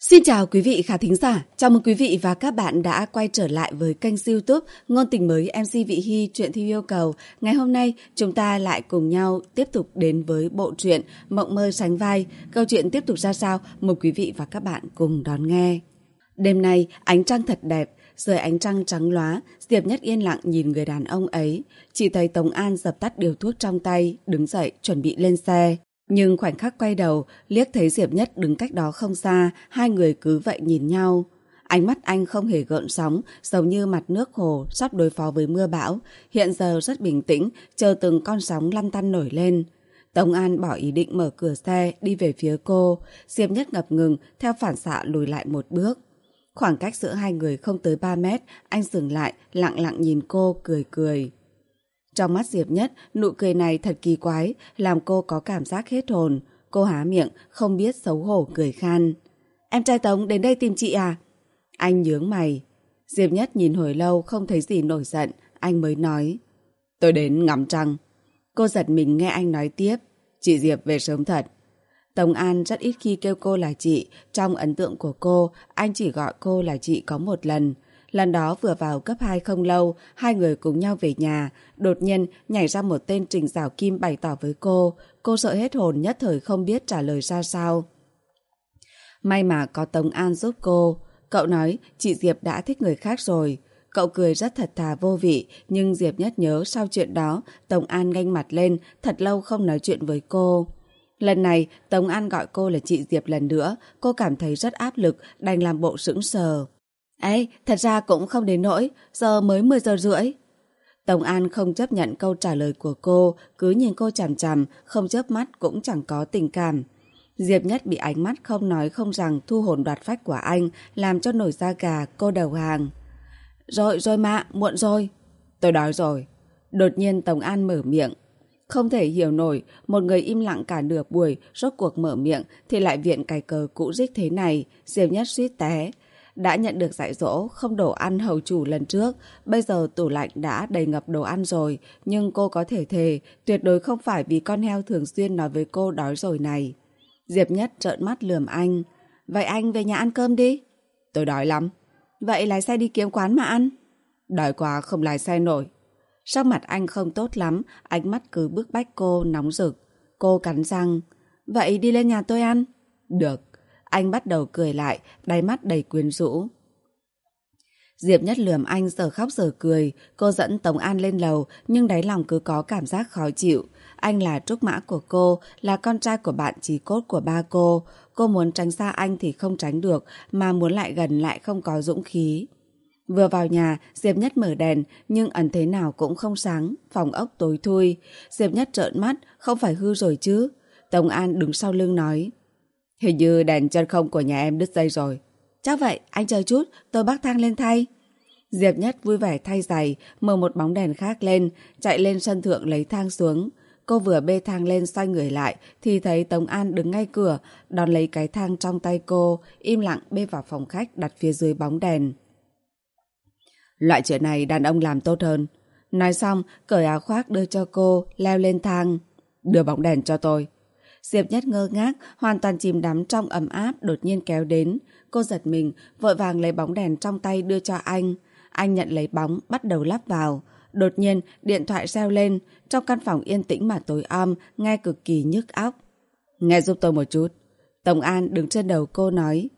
Xin chào quý vị khán thính giả, chào mừng quý vị và các bạn đã quay trở lại với kênh youtube Ngôn tình mới MC Vị Hy Chuyện Thi Yêu Cầu. Ngày hôm nay chúng ta lại cùng nhau tiếp tục đến với bộ truyện Mộng Mơ Sánh Vai. Câu chuyện tiếp tục ra sao? Mời quý vị và các bạn cùng đón nghe. Đêm nay ánh trăng thật đẹp, dưới ánh trăng trắng lóa, Diệp Nhất yên lặng nhìn người đàn ông ấy. Chỉ thấy Tống An dập tắt điều thuốc trong tay, đứng dậy chuẩn bị lên xe. Nhưng khoảnh khắc quay đầu, liếc thấy Diệp Nhất đứng cách đó không xa, hai người cứ vậy nhìn nhau. Ánh mắt anh không hề gợn sóng, giống như mặt nước hồ sắp đối phó với mưa bão. Hiện giờ rất bình tĩnh, chờ từng con sóng lăn tăn nổi lên. Tống An bỏ ý định mở cửa xe, đi về phía cô. Diệp Nhất ngập ngừng, theo phản xạ lùi lại một bước. Khoảng cách giữa hai người không tới 3 mét, anh dừng lại, lặng lặng nhìn cô, cười cười. Trong mắt Diệp Nhất, nụ cười này thật kỳ quái, làm cô có cảm giác hết hồn. Cô há miệng, không biết xấu hổ cười khan. Em trai Tống đến đây tìm chị à? Anh nhướng mày. Diệp Nhất nhìn hồi lâu không thấy gì nổi giận, anh mới nói. Tôi đến ngắm trăng. Cô giật mình nghe anh nói tiếp. Chị Diệp về sớm thật. Tống An rất ít khi kêu cô là chị. Trong ấn tượng của cô, anh chỉ gọi cô là chị có một lần. Lần đó vừa vào cấp 2 không lâu, hai người cùng nhau về nhà. Đột nhiên nhảy ra một tên Trình Giảo Kim bày tỏ với cô. Cô sợ hết hồn nhất thời không biết trả lời ra sao. May mà có Tống An giúp cô. Cậu nói chị Diệp đã thích người khác rồi. Cậu cười rất thật thà vô vị, nhưng Diệp nhất nhớ sau chuyện đó, Tống An ganh mặt lên, thật lâu không nói chuyện với cô. Lần này, Tống An gọi cô là chị Diệp lần nữa, cô cảm thấy rất áp lực, đành làm bộ sững sờ. Ê, thật ra cũng không đến nỗi, giờ mới 10 giờ rưỡi. tổng An không chấp nhận câu trả lời của cô, cứ nhìn cô chằm chằm, không chớp mắt cũng chẳng có tình cảm. Diệp Nhất bị ánh mắt không nói không rằng thu hồn đoạt phách của anh, làm cho nổi da gà, cô đầu hàng. Rồi, rồi mà, muộn rồi. Tôi đói rồi. Đột nhiên tổng An mở miệng. Không thể hiểu nổi, một người im lặng cả nửa buổi, rốt cuộc mở miệng thì lại viện cài cờ cũ rích thế này, Diệp Nhất suýt té. Đã nhận được dạy dỗ không đổ ăn hầu chủ lần trước, bây giờ tủ lạnh đã đầy ngập đồ ăn rồi, nhưng cô có thể thề, tuyệt đối không phải vì con heo thường xuyên nói với cô đói rồi này. Diệp Nhất trợn mắt lườm anh. Vậy anh về nhà ăn cơm đi. Tôi đói lắm. Vậy lái xe đi kiếm quán mà ăn. Đói quá không lái xe nổi. Sắc mặt anh không tốt lắm, ánh mắt cứ bước bách cô nóng rực. Cô cắn răng. Vậy đi lên nhà tôi ăn. Được. Anh bắt đầu cười lại, đáy mắt đầy quyến rũ. Diệp Nhất lườm anh giờ khóc giờ cười, cô dẫn Tống An lên lầu nhưng đáy lòng cứ có cảm giác khó chịu. Anh là trúc mã của cô, là con trai của bạn trí cốt của ba cô. Cô muốn tránh xa anh thì không tránh được, mà muốn lại gần lại không có dũng khí. Vừa vào nhà, Diệp Nhất mở đèn, nhưng ẩn thế nào cũng không sáng, phòng ốc tối thui. Diệp Nhất trợn mắt, không phải hư rồi chứ. Tống An đứng sau lưng nói. Hình như đèn chân không của nhà em đứt dây rồi. Chắc vậy, anh chờ chút, tôi bắt thang lên thay. Diệp Nhất vui vẻ thay giày, mở một bóng đèn khác lên, chạy lên sân thượng lấy thang xuống. Cô vừa bê thang lên xoay người lại thì thấy Tống An đứng ngay cửa, đón lấy cái thang trong tay cô, im lặng bê vào phòng khách đặt phía dưới bóng đèn. Loại chuyện này đàn ông làm tốt hơn. Nói xong, cởi áo khoác đưa cho cô, leo lên thang. Đưa bóng đèn cho tôi. Diệp Nhất ngơ ngác, hoàn toàn chìm đắm trong ấm áp đột nhiên kéo đến. Cô giật mình, vội vàng lấy bóng đèn trong tay đưa cho anh. Anh nhận lấy bóng, bắt đầu lắp vào. Đột nhiên, điện thoại reo lên. Trong căn phòng yên tĩnh mà tối om, nghe cực kỳ nhức óc. Nghe giúp tôi một chút. Tổng An đứng trên đầu cô nói.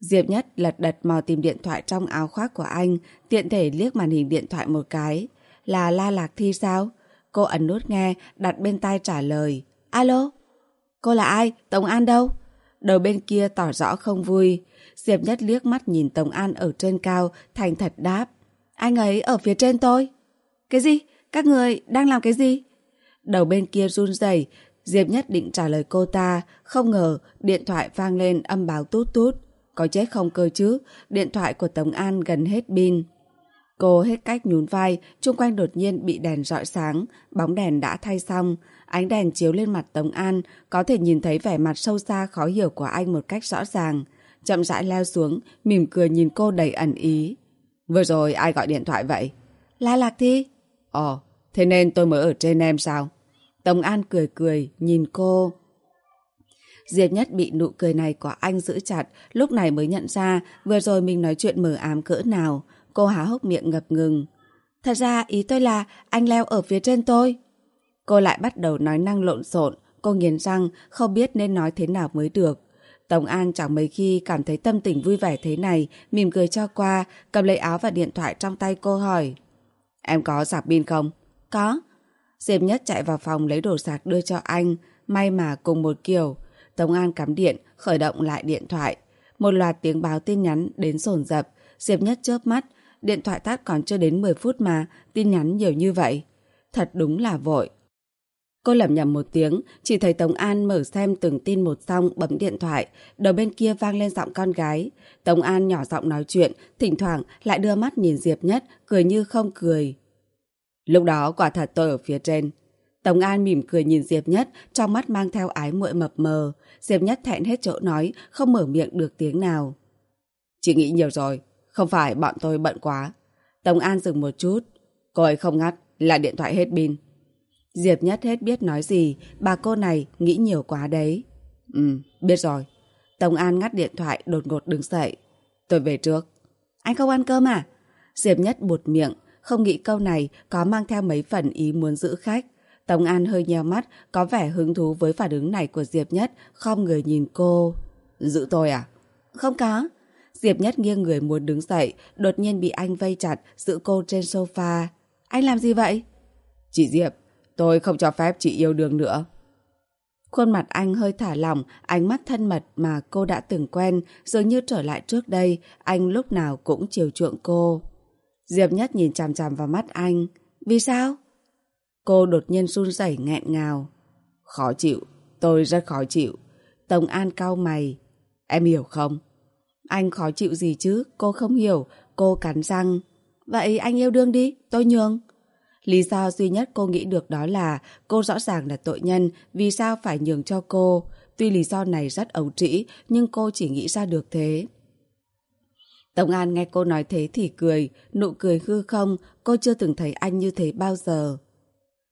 Diệp Nhất lật đật mò tìm điện thoại trong áo khoác của anh, tiện thể liếc màn hình điện thoại một cái. Là La Lạc Thi sao? Cô ấn nút nghe, đặt bên tai trả lời. Alo? Cô là ai? Tổng An đâu? Đầu bên kia tỏ rõ không vui. Diệp Nhất liếc mắt nhìn Tổng An ở trên cao, thành thật đáp. Anh ấy ở phía trên tôi. Cái gì? Các người đang làm cái gì? Đầu bên kia run rẩy, Diệp Nhất định trả lời cô ta, không ngờ điện thoại vang lên âm báo tút tút. Có chết không cơ chứ, điện thoại của Tổng An gần hết pin. Cô hết cách nhún vai, chung quanh đột nhiên bị đèn rọi sáng, bóng đèn đã thay xong. Ánh đèn chiếu lên mặt Tống An, có thể nhìn thấy vẻ mặt sâu xa khó hiểu của anh một cách rõ ràng. Chậm rãi leo xuống, mỉm cười nhìn cô đầy ẩn ý. Vừa rồi ai gọi điện thoại vậy? La Lạc Thi. Ồ, thế nên tôi mới ở trên em sao? Tống An cười cười, nhìn cô. Diệp Nhất bị nụ cười này của anh giữ chặt, lúc này mới nhận ra vừa rồi mình nói chuyện mờ ám cỡ nào. Cô há hốc miệng ngập ngừng. Thật ra ý tôi là anh leo ở phía trên tôi. Cô lại bắt đầu nói năng lộn xộn, cô nghiến răng, không biết nên nói thế nào mới được. Tổng An chẳng mấy khi cảm thấy tâm tình vui vẻ thế này, mỉm cười cho qua, cầm lấy áo và điện thoại trong tay cô hỏi. Em có sạc pin không? Có. Diệp Nhất chạy vào phòng lấy đồ sạc đưa cho anh, may mà cùng một kiểu. Tổng An cắm điện, khởi động lại điện thoại. Một loạt tiếng báo tin nhắn đến sồn dập. Diệp Nhất chớp mắt, điện thoại tắt còn chưa đến 10 phút mà, tin nhắn nhiều như vậy. Thật đúng là vội. Cô lẩm nhẩm một tiếng, chỉ thấy Tống An mở xem từng tin một xong bấm điện thoại, đầu bên kia vang lên giọng con gái. Tống An nhỏ giọng nói chuyện, thỉnh thoảng lại đưa mắt nhìn Diệp Nhất, cười như không cười. Lúc đó quả thật tôi ở phía trên. Tống An mỉm cười nhìn Diệp Nhất, trong mắt mang theo ái muội mập mờ. Diệp Nhất thẹn hết chỗ nói, không mở miệng được tiếng nào. Chị nghĩ nhiều rồi, không phải bọn tôi bận quá. Tống An dừng một chút. Cô ấy không ngắt, là điện thoại hết pin. Diệp Nhất hết biết nói gì, bà cô này nghĩ nhiều quá đấy. Ừ, biết rồi. Tống An ngắt điện thoại đột ngột đứng dậy. Tôi về trước. Anh không ăn cơm à? Diệp Nhất bụt miệng, không nghĩ câu này có mang theo mấy phần ý muốn giữ khách. Tống An hơi nheo mắt, có vẻ hứng thú với phản ứng này của Diệp Nhất, không người nhìn cô. Giữ tôi à? Không có. Diệp Nhất nghiêng người muốn đứng dậy, đột nhiên bị anh vây chặt, giữ cô trên sofa. Anh làm gì vậy? Chị Diệp, tôi không cho phép chị yêu đương nữa. Khuôn mặt anh hơi thả lỏng, ánh mắt thân mật mà cô đã từng quen, dường như trở lại trước đây, anh lúc nào cũng chiều chuộng cô. Diệp Nhất nhìn chằm chằm vào mắt anh. Vì sao? Cô đột nhiên run rẩy nghẹn ngào. Khó chịu, tôi rất khó chịu. Tống An cau mày. Em hiểu không? Anh khó chịu gì chứ, cô không hiểu, cô cắn răng. Vậy anh yêu đương đi, tôi nhường. Lý do duy nhất cô nghĩ được đó là cô rõ ràng là tội nhân, vì sao phải nhường cho cô. Tuy lý do này rất ấu trĩ, nhưng cô chỉ nghĩ ra được thế. Tổng An nghe cô nói thế thì cười, nụ cười hư không, cô chưa từng thấy anh như thế bao giờ.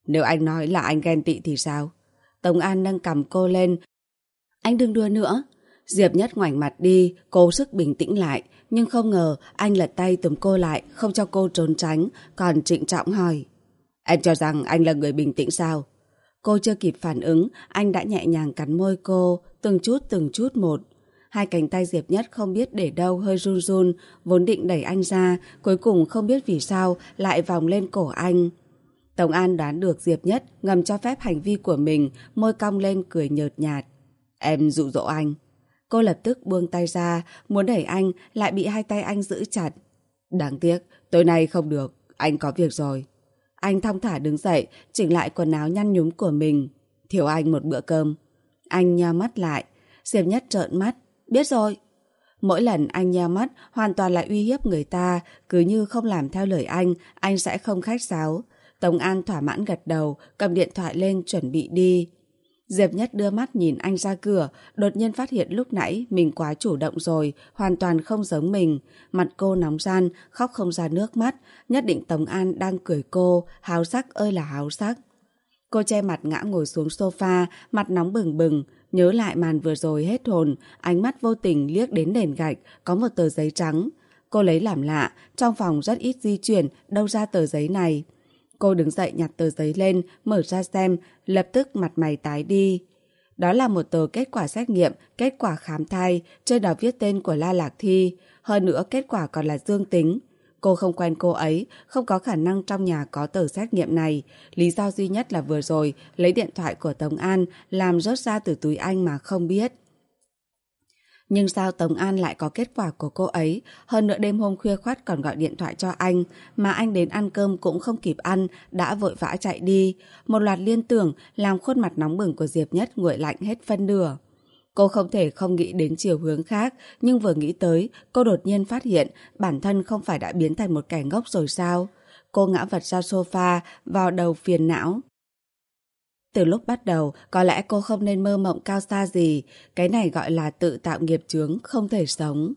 Nếu anh nói là anh ghen tị thì sao? Tổng An nâng cầm cô lên. Anh đừng đùa nữa. Diệp Nhất ngoảnh mặt đi, cố sức bình tĩnh lại. Nhưng không ngờ anh lật tay túm cô lại, không cho cô trốn tránh, còn trịnh trọng hỏi. Em cho rằng anh là người bình tĩnh sao? Cô chưa kịp phản ứng, anh đã nhẹ nhàng cắn môi cô, từng chút từng chút một. Hai cánh tay Diệp Nhất không biết để đâu hơi run run, vốn định đẩy anh ra, cuối cùng không biết vì sao lại vòng lên cổ anh. Tổng An đoán được Diệp Nhất ngầm cho phép hành vi của mình, môi cong lên cười nhợt nhạt. Em dụ dỗ anh. Cô lập tức buông tay ra, muốn đẩy anh, lại bị hai tay anh giữ chặt. Đáng tiếc, tối nay không được, anh có việc rồi. Anh thong thả đứng dậy, chỉnh lại quần áo nhăn nhúm của mình. Thiếu anh một bữa cơm. Anh nheo mắt lại. Diệp Nhất trợn mắt. Biết rồi. Mỗi lần anh nheo mắt, hoàn toàn là uy hiếp người ta. Cứ như không làm theo lời anh, anh sẽ không khách sáo. Tống An thỏa mãn gật đầu, cầm điện thoại lên chuẩn bị đi. Diệp Nhất đưa mắt nhìn anh ra cửa, đột nhiên phát hiện lúc nãy mình quá chủ động rồi, hoàn toàn không giống mình. Mặt cô nóng gian, khóc không ra nước mắt, nhất định Tống An đang cười cô, háo sắc ơi là háo sắc. Cô che mặt ngã ngồi xuống sofa, mặt nóng bừng bừng, nhớ lại màn vừa rồi hết hồn, ánh mắt vô tình liếc đến nền gạch, có một tờ giấy trắng. Cô lấy làm lạ, trong phòng rất ít di chuyển, đâu ra tờ giấy này. Cô đứng dậy nhặt tờ giấy lên, mở ra xem, lập tức mặt mày tái đi. Đó là một tờ kết quả xét nghiệm, kết quả khám thai, trên đó viết tên của La Lạc Thi. Hơn nữa kết quả còn là dương tính. Cô không quen cô ấy, không có khả năng trong nhà có tờ xét nghiệm này. Lý do duy nhất là vừa rồi lấy điện thoại của Tống An làm rớt ra từ túi anh mà không biết. Nhưng sao Tống An lại có kết quả của cô ấy? Hơn nữa đêm hôm khuya khoát còn gọi điện thoại cho anh, mà anh đến ăn cơm cũng không kịp ăn, đã vội vã chạy đi. Một loạt liên tưởng làm khuôn mặt nóng bừng của Diệp Nhất nguội lạnh hết phân nửa. Cô không thể không nghĩ đến chiều hướng khác, nhưng vừa nghĩ tới, cô đột nhiên phát hiện bản thân không phải đã biến thành một kẻ ngốc rồi sao? Cô ngã vật ra sofa, vào đầu phiền não. Từ lúc bắt đầu, có lẽ cô không nên mơ mộng cao xa gì, cái này gọi là tự tạo nghiệp chướng, không thể sống.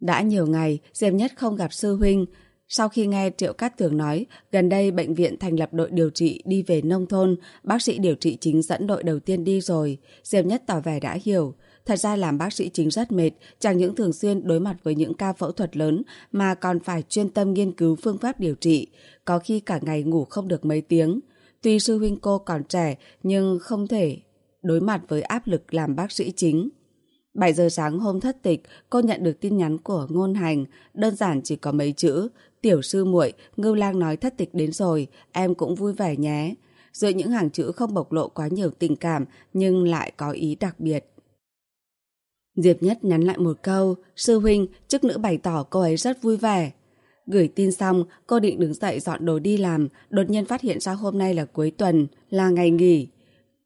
Đã nhiều ngày, Diệp Nhất không gặp sư huynh. Sau khi nghe Triệu Cát Tường nói, gần đây bệnh viện thành lập đội điều trị đi về nông thôn, bác sĩ điều trị chính dẫn đội đầu tiên đi rồi. Diệp Nhất tỏ vẻ đã hiểu. Thật ra làm bác sĩ chính rất mệt, chẳng những thường xuyên đối mặt với những ca phẫu thuật lớn mà còn phải chuyên tâm nghiên cứu phương pháp điều trị, có khi cả ngày ngủ không được mấy tiếng. Tuy sư huynh cô còn trẻ nhưng không thể đối mặt với áp lực làm bác sĩ chính. 7 giờ sáng hôm thất tịch, cô nhận được tin nhắn của ngôn hành, đơn giản chỉ có mấy chữ. Tiểu sư muội, ngưu lang nói thất tịch đến rồi, em cũng vui vẻ nhé. Giữa những hàng chữ không bộc lộ quá nhiều tình cảm, nhưng lại có ý đặc biệt. Diệp Nhất nhắn lại một câu, sư huynh, chức nữ bày tỏ cô ấy rất vui vẻ. Gửi tin xong, cô định đứng dậy dọn đồ đi làm, đột nhiên phát hiện ra hôm nay là cuối tuần, là ngày nghỉ.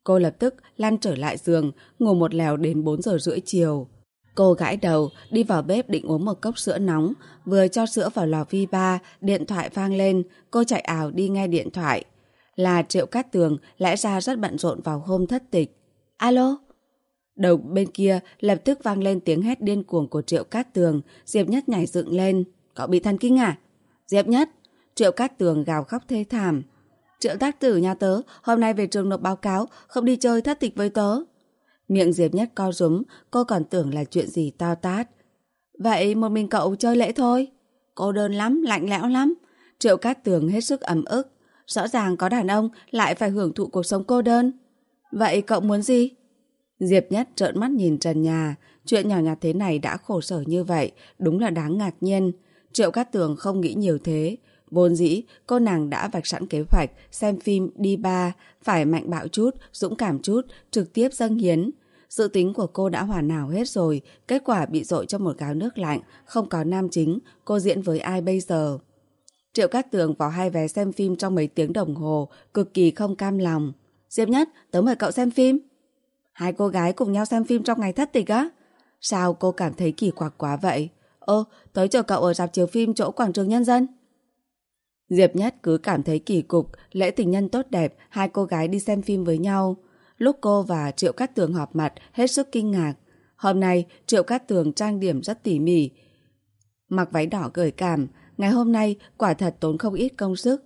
Cô lập tức lăn trở lại giường, ngủ một lèo đến 4 giờ rưỡi chiều. Cô gãi đầu, đi vào bếp định uống một cốc sữa nóng, vừa cho sữa vào lò vi ba, điện thoại vang lên, cô chạy ảo đi nghe điện thoại. Là Triệu Cát Tường, lẽ ra rất bận rộn vào hôm thất tịch. Alo? Đầu bên kia lập tức vang lên tiếng hét điên cuồng của Triệu Cát Tường, Diệp Nhất nhảy dựng lên. Cậu bị thần kinh à? Diệp Nhất! Triệu Cát Tường gào khóc thê thảm. Triệu tác tử nhà tớ, hôm nay về trường nộp báo cáo, không đi chơi thất tịch với tớ. Miệng Diệp Nhất co rúm, cô còn tưởng là chuyện gì to tát. Vậy một mình cậu chơi lễ thôi. Cô đơn lắm, lạnh lẽo lắm. Triệu Cát Tường hết sức ấm ức. Rõ ràng có đàn ông lại phải hưởng thụ cuộc sống cô đơn. Vậy cậu muốn gì? Diệp Nhất trợn mắt nhìn trần nhà. Chuyện nhỏ nhặt thế này đã khổ sở như vậy, đúng là đáng ngạc nhiên. Triệu Cát Tường không nghĩ nhiều thế. Vốn dĩ, cô nàng đã vạch sẵn kế hoạch xem phim đi ba, phải mạnh bạo chút, dũng cảm chút, trực tiếp dâng hiến. Dự tính của cô đã hoàn hảo hết rồi, kết quả bị dội cho một gáo nước lạnh, không có nam chính, cô diễn với ai bây giờ? Triệu Cát Tường vào hai vé xem phim trong mấy tiếng đồng hồ, cực kỳ không cam lòng. Diệp Nhất, tớ mời cậu xem phim. Hai cô gái cùng nhau xem phim trong ngày thất tịch á? Sao cô cảm thấy kỳ quặc quá vậy? Ơ, tới chờ cậu ở dạp chiếu phim chỗ quảng trường nhân dân. Diệp Nhất cứ cảm thấy kỳ cục, lễ tình nhân tốt đẹp, hai cô gái đi xem phim với nhau. Lúc cô và Triệu Cát Tường họp mặt, hết sức kinh ngạc. Hôm nay, Triệu Cát Tường trang điểm rất tỉ mỉ. Mặc váy đỏ gợi cảm, ngày hôm nay quả thật tốn không ít công sức.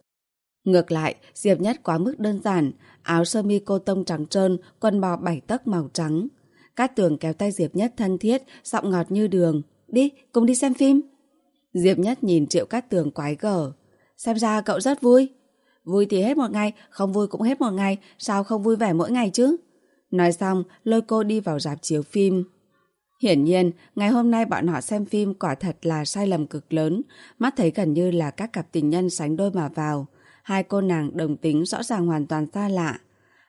Ngược lại, Diệp Nhất quá mức đơn giản, áo sơ mi cô tông trắng trơn, quần bò bảy tấc màu trắng. Cát Tường kéo tay Diệp Nhất thân thiết, giọng ngọt như đường. Đi, cùng đi xem phim. Diệp Nhất nhìn Triệu Cát Tường quái gở. Xem ra cậu rất vui. Vui thì hết một ngày, không vui cũng hết một ngày, sao không vui vẻ mỗi ngày chứ? Nói xong, lôi cô đi vào rạp chiếu phim. Hiển nhiên, ngày hôm nay bọn họ xem phim quả thật là sai lầm cực lớn, mắt thấy gần như là các cặp tình nhân sánh đôi mà vào. Hai cô nàng đồng tính rõ ràng hoàn toàn xa lạ.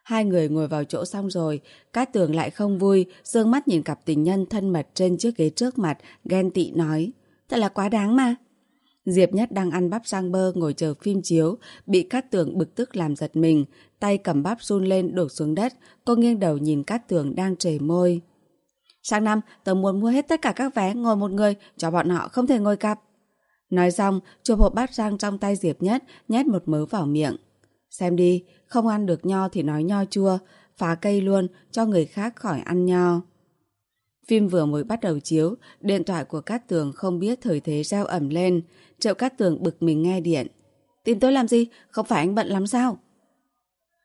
Hai người ngồi vào chỗ xong rồi, Cát Tường lại không vui, dương mắt nhìn cặp tình nhân thân mật trên chiếc ghế trước mặt, ghen tị nói. Thật là quá đáng mà. Diệp Nhất đang ăn bắp rang bơ ngồi chờ phim chiếu, bị Cát Tường bực tức làm giật mình, tay cầm bắp run lên đổ xuống đất, cô nghiêng đầu nhìn Cát Tường đang trề môi. Sang năm, tớ muốn mua hết tất cả các vé ngồi một người, cho bọn họ không thể ngồi cặp. Nói xong, chụp hộp bát rang trong tay Diệp Nhất, nhét một mớ vào miệng. Xem đi, không ăn được nho thì nói nho chua, phá cây luôn, cho người khác khỏi ăn nho. Phim vừa mới bắt đầu chiếu, điện thoại của Cát Tường không biết thời thế reo ẩm lên. Triệu Cát Tường bực mình nghe điện. Tìm tôi làm gì? Không phải anh bận lắm sao?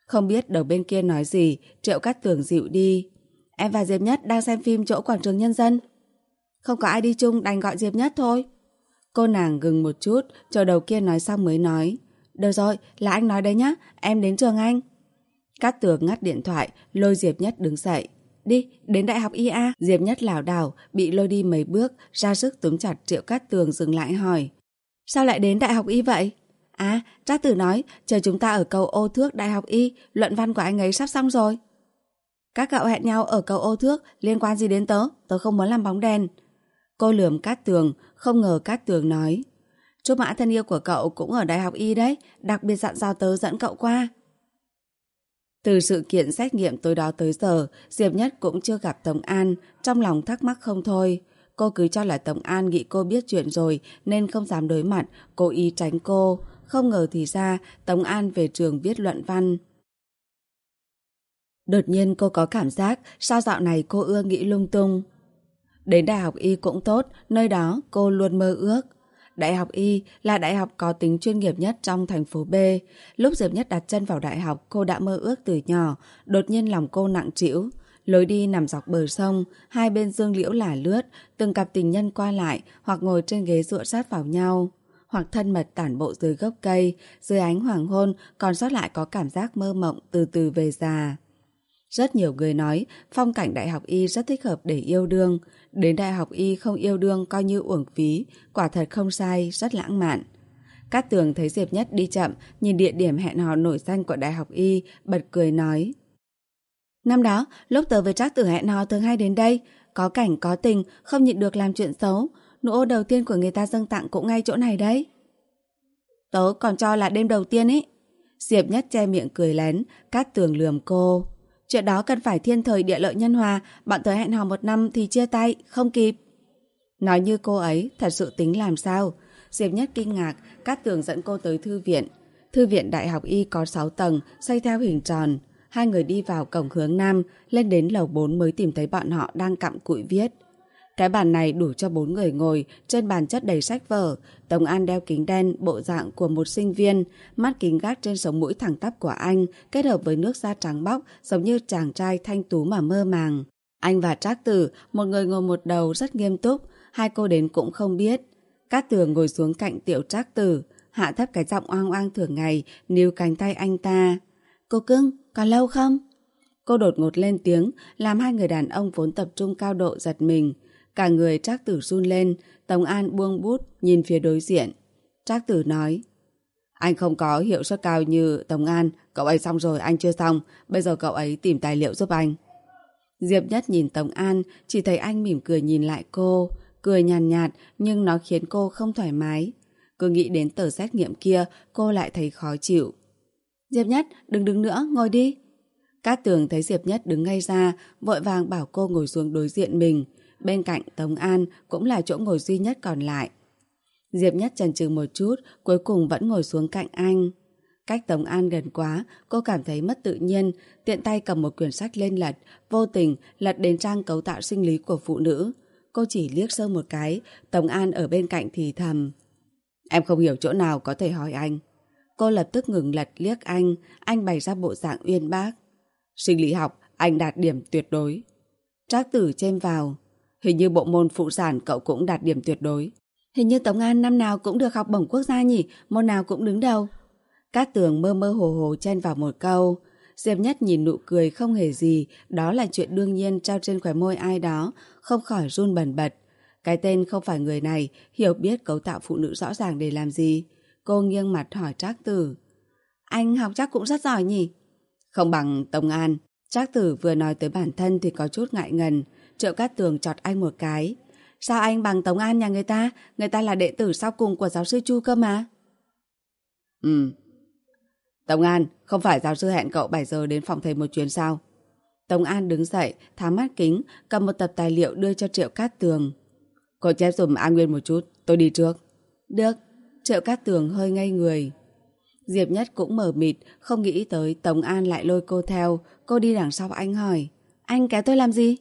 Không biết đầu bên kia nói gì, Triệu Cát Tường dịu đi. Em và Diệp Nhất đang xem phim chỗ quảng trường nhân dân. Không có ai đi chung đành gọi Diệp Nhất thôi. Cô nàng ngừng một chút, chờ đầu kia nói xong mới nói. Được rồi, là anh nói đấy nhá, em đến trường anh. Cát Tường ngắt điện thoại, lôi Diệp Nhất đứng dậy. Đi, đến đại học IA. Diệp Nhất lảo đảo, bị lôi đi mấy bước, ra sức túm chặt Triệu Cát Tường dừng lại hỏi. Sao lại đến đại học Y vậy? À, Trác Tử nói, chờ chúng ta ở cầu ô thước đại học Y, luận văn của anh ấy sắp xong rồi. Các cậu hẹn nhau ở cầu ô thước, liên quan gì đến tớ? Tớ không muốn làm bóng đèn. Cô lườm Cát Tường, không ngờ Cát Tường nói. Chú Mã thân yêu của cậu cũng ở đại học Y đấy, đặc biệt dặn giao tớ dẫn cậu qua. Từ sự kiện xét nghiệm tối đó tới giờ, Diệp Nhất cũng chưa gặp Tống An, trong lòng thắc mắc không thôi. Cô cứ cho là Tống An nghĩ cô biết chuyện rồi nên không dám đối mặt, cố ý tránh cô. Không ngờ thì ra Tống An về trường viết luận văn. Đột nhiên cô có cảm giác sao dạo này cô ưa nghĩ lung tung. Đến đại học y cũng tốt, nơi đó cô luôn mơ ước. Đại học Y là đại học có tính chuyên nghiệp nhất trong thành phố B. Lúc Diệp Nhất đặt chân vào đại học, cô đã mơ ước từ nhỏ, đột nhiên lòng cô nặng trĩu. Lối đi nằm dọc bờ sông, hai bên dương liễu lả lướt, từng cặp tình nhân qua lại hoặc ngồi trên ghế dựa sát vào nhau. Hoặc thân mật tản bộ dưới gốc cây, dưới ánh hoàng hôn còn sót lại có cảm giác mơ mộng từ từ về già. Rất nhiều người nói phong cảnh đại học y rất thích hợp để yêu đương. Đến đại học y không yêu đương coi như uổng phí, quả thật không sai, rất lãng mạn. Cát tường thấy Diệp Nhất đi chậm, nhìn địa điểm hẹn hò nổi danh của đại học y, bật cười nói. Năm đó, lúc tớ với Trác Tử hẹn hò thường hay đến đây, có cảnh có tình, không nhịn được làm chuyện xấu. Nụ ô đầu tiên của người ta dâng tặng cũng ngay chỗ này đấy. Tớ còn cho là đêm đầu tiên ấy. Diệp Nhất che miệng cười lén, Cát Tường lườm cô. Chuyện đó cần phải thiên thời địa lợi nhân hòa, bọn tớ hẹn hò một năm thì chia tay, không kịp. Nói như cô ấy, thật sự tính làm sao? Diệp Nhất kinh ngạc, Cát Tường dẫn cô tới thư viện. Thư viện Đại học Y có 6 tầng, xây theo hình tròn. Hai người đi vào cổng hướng Nam, lên đến lầu 4 mới tìm thấy bọn họ đang cặm cụi viết. Cái bàn này đủ cho bốn người ngồi, trên bàn chất đầy sách vở. Tống An đeo kính đen, bộ dạng của một sinh viên, mắt kính gác trên sống mũi thẳng tắp của anh, kết hợp với nước da trắng bóc, giống như chàng trai thanh tú mà mơ màng. Anh và Trác Tử, một người ngồi một đầu rất nghiêm túc, hai cô đến cũng không biết. Cát Tường ngồi xuống cạnh tiểu Trác Tử, hạ thấp cái giọng oang oang thường ngày, níu cánh tay anh ta. Cô cưng, còn lâu không? Cô đột ngột lên tiếng, làm hai người đàn ông vốn tập trung cao độ giật mình. Cả người Trác Tử run lên, Tống An buông bút, nhìn phía đối diện. Trác Tử nói, anh không có hiệu suất cao như Tống An, cậu ấy xong rồi, anh chưa xong, bây giờ cậu ấy tìm tài liệu giúp anh. Diệp Nhất nhìn Tống An, chỉ thấy anh mỉm cười nhìn lại cô, cười nhàn nhạt, nhạt nhưng nó khiến cô không thoải mái. Cứ nghĩ đến tờ xét nghiệm kia, cô lại thấy khó chịu. Diệp Nhất, đừng đứng nữa, ngồi đi. Cát tường thấy Diệp Nhất đứng ngay ra, vội vàng bảo cô ngồi xuống đối diện mình. Bên cạnh Tống An cũng là chỗ ngồi duy nhất còn lại. Diệp Nhất chần chừ một chút, cuối cùng vẫn ngồi xuống cạnh anh. Cách Tống An gần quá, cô cảm thấy mất tự nhiên, tiện tay cầm một quyển sách lên lật, vô tình lật đến trang cấu tạo sinh lý của phụ nữ. Cô chỉ liếc sơ một cái, Tống An ở bên cạnh thì thầm. Em không hiểu chỗ nào có thể hỏi anh. Cô lập tức ngừng lật liếc anh, anh bày ra bộ dạng uyên bác. Sinh lý học, anh đạt điểm tuyệt đối. Trác tử chêm vào. Hình như bộ môn phụ sản cậu cũng đạt điểm tuyệt đối. Hình như Tống An năm nào cũng được học bổng quốc gia nhỉ, môn nào cũng đứng đầu. Cát tường mơ mơ hồ hồ chen vào một câu. Diệp Nhất nhìn nụ cười không hề gì, đó là chuyện đương nhiên trao trên khóe môi ai đó, không khỏi run bần bật. Cái tên không phải người này, hiểu biết cấu tạo phụ nữ rõ ràng để làm gì. Cô nghiêng mặt hỏi Trác Tử. Anh học chắc cũng rất giỏi nhỉ? Không bằng Tống An. Trác Tử vừa nói tới bản thân thì có chút ngại ngần. Triệu Cát Tường chọt anh một cái. Sao anh bằng Tống An nhà người ta? Người ta là đệ tử sau cùng của giáo sư Chu cơ mà. Ừ. Tống An, không phải giáo sư hẹn cậu 7 giờ đến phòng thầy một chuyến sao? Tống An đứng dậy, tháo mắt kính, cầm một tập tài liệu đưa cho Triệu Cát Tường. Cô chép dùm An Nguyên một chút, tôi đi trước. Được. Triệu Cát Tường hơi ngây người. Diệp Nhất cũng mở mịt, không nghĩ tới Tống An lại lôi cô theo. Cô đi đằng sau anh hỏi. Anh kéo tôi làm gì?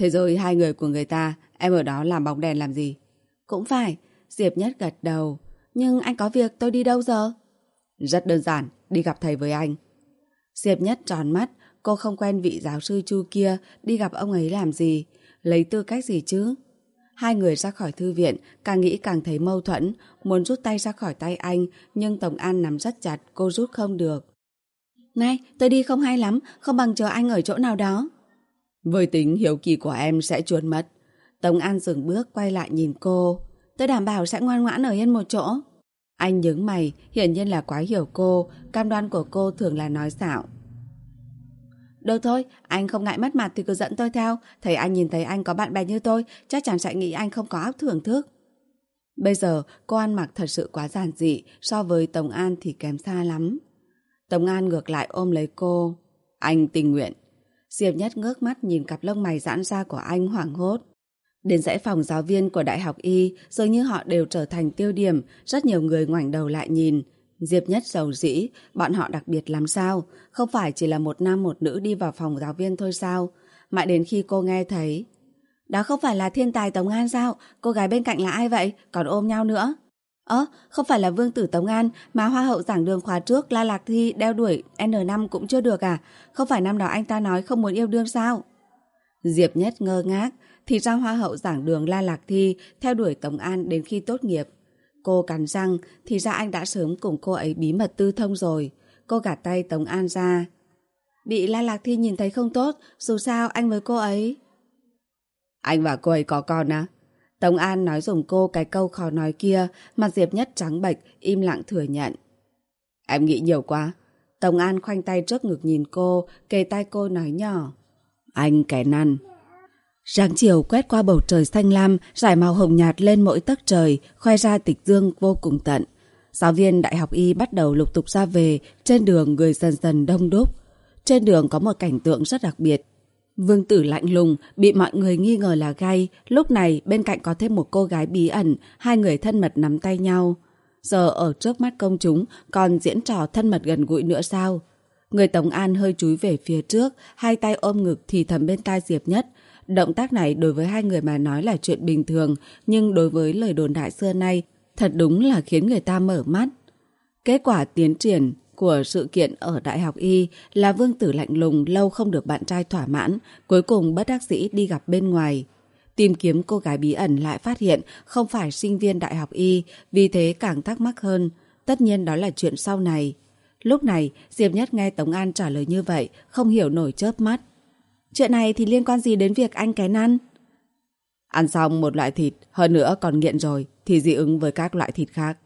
Thế rồi hai người của người ta, em ở đó làm bóng đèn làm gì? Cũng phải, Diệp Nhất gật đầu. Nhưng anh có việc tôi đi đâu giờ? Rất đơn giản, đi gặp thầy với anh. Diệp Nhất tròn mắt, cô không quen vị giáo sư Chu kia, đi gặp ông ấy làm gì? Lấy tư cách gì chứ? Hai người ra khỏi thư viện, càng nghĩ càng thấy mâu thuẫn, muốn rút tay ra khỏi tay anh, nhưng Tổng An nắm rất chặt, cô rút không được. Này, tôi đi không hay lắm, không bằng chờ anh ở chỗ nào đó. Với tính hiếu kỳ của em sẽ chuồn mất. Tống An dừng bước quay lại nhìn cô. Tôi đảm bảo sẽ ngoan ngoãn ở yên một chỗ. Anh nhướng mày, hiển nhiên là quá hiểu cô, cam đoan của cô thường là nói xạo. Đâu thôi, anh không ngại mất mặt thì cứ dẫn tôi theo. Thấy anh nhìn thấy anh có bạn bè như tôi, chắc chắn sẽ nghĩ anh không có óc thưởng thức. Bây giờ, cô ăn mặc thật sự quá giản dị, so với Tống An thì kém xa lắm. Tống An ngược lại ôm lấy cô. Anh tình nguyện. Diệp Nhất ngước mắt nhìn cặp lông mày giãn ra của anh hoảng hốt. Đến dãy phòng giáo viên của Đại học Y, dường như họ đều trở thành tiêu điểm, rất nhiều người ngoảnh đầu lại nhìn. Diệp Nhất giàu dĩ, bọn họ đặc biệt làm sao? Không phải chỉ là một nam một nữ đi vào phòng giáo viên thôi sao? Mãi đến khi cô nghe thấy. Đó không phải là thiên tài Tống An sao? Cô gái bên cạnh là ai vậy? Còn ôm nhau nữa. Ơ, không phải là vương tử Tống An mà hoa hậu giảng đường khóa trước La Lạc Thi đeo đuổi N5 cũng chưa được à? Không phải năm đó anh ta nói không muốn yêu đương sao? Diệp Nhất ngơ ngác, thì ra hoa hậu giảng đường La Lạc Thi theo đuổi Tống An đến khi tốt nghiệp. Cô cắn răng, thì ra anh đã sớm cùng cô ấy bí mật tư thông rồi. Cô gạt tay Tống An ra. Bị La Lạc Thi nhìn thấy không tốt, dù sao anh với cô ấy. Anh và cô ấy có con á? Tống An nói dùng cô cái câu khó nói kia, mặt Diệp Nhất trắng bệch, im lặng thừa nhận. Em nghĩ nhiều quá. Tống An khoanh tay trước ngực nhìn cô, kề tay cô nói nhỏ. Anh kẻ năn. Ráng chiều quét qua bầu trời xanh lam, rải màu hồng nhạt lên mỗi tấc trời, khoe ra tịch dương vô cùng tận. Giáo viên Đại học Y bắt đầu lục tục ra về, trên đường người dần dần đông đúc. Trên đường có một cảnh tượng rất đặc biệt. Vương tử lạnh lùng, bị mọi người nghi ngờ là gay. Lúc này, bên cạnh có thêm một cô gái bí ẩn, hai người thân mật nắm tay nhau. Giờ ở trước mắt công chúng, còn diễn trò thân mật gần gũi nữa sao? Người Tống An hơi chúi về phía trước, hai tay ôm ngực thì thầm bên tai Diệp Nhất. Động tác này đối với hai người mà nói là chuyện bình thường, nhưng đối với lời đồn đại xưa nay, thật đúng là khiến người ta mở mắt. Kết quả tiến triển của sự kiện ở Đại học Y là Vương Tử lạnh lùng lâu không được bạn trai thỏa mãn, cuối cùng bất đắc dĩ đi gặp bên ngoài. Tìm kiếm cô gái bí ẩn lại phát hiện không phải sinh viên Đại học Y, vì thế càng thắc mắc hơn. Tất nhiên đó là chuyện sau này. Lúc này, Diệp Nhất nghe Tống An trả lời như vậy, không hiểu nổi chớp mắt. Chuyện này thì liên quan gì đến việc anh kén ăn? Ăn xong một loại thịt, hơn nữa còn nghiện rồi, thì dị ứng với các loại thịt khác.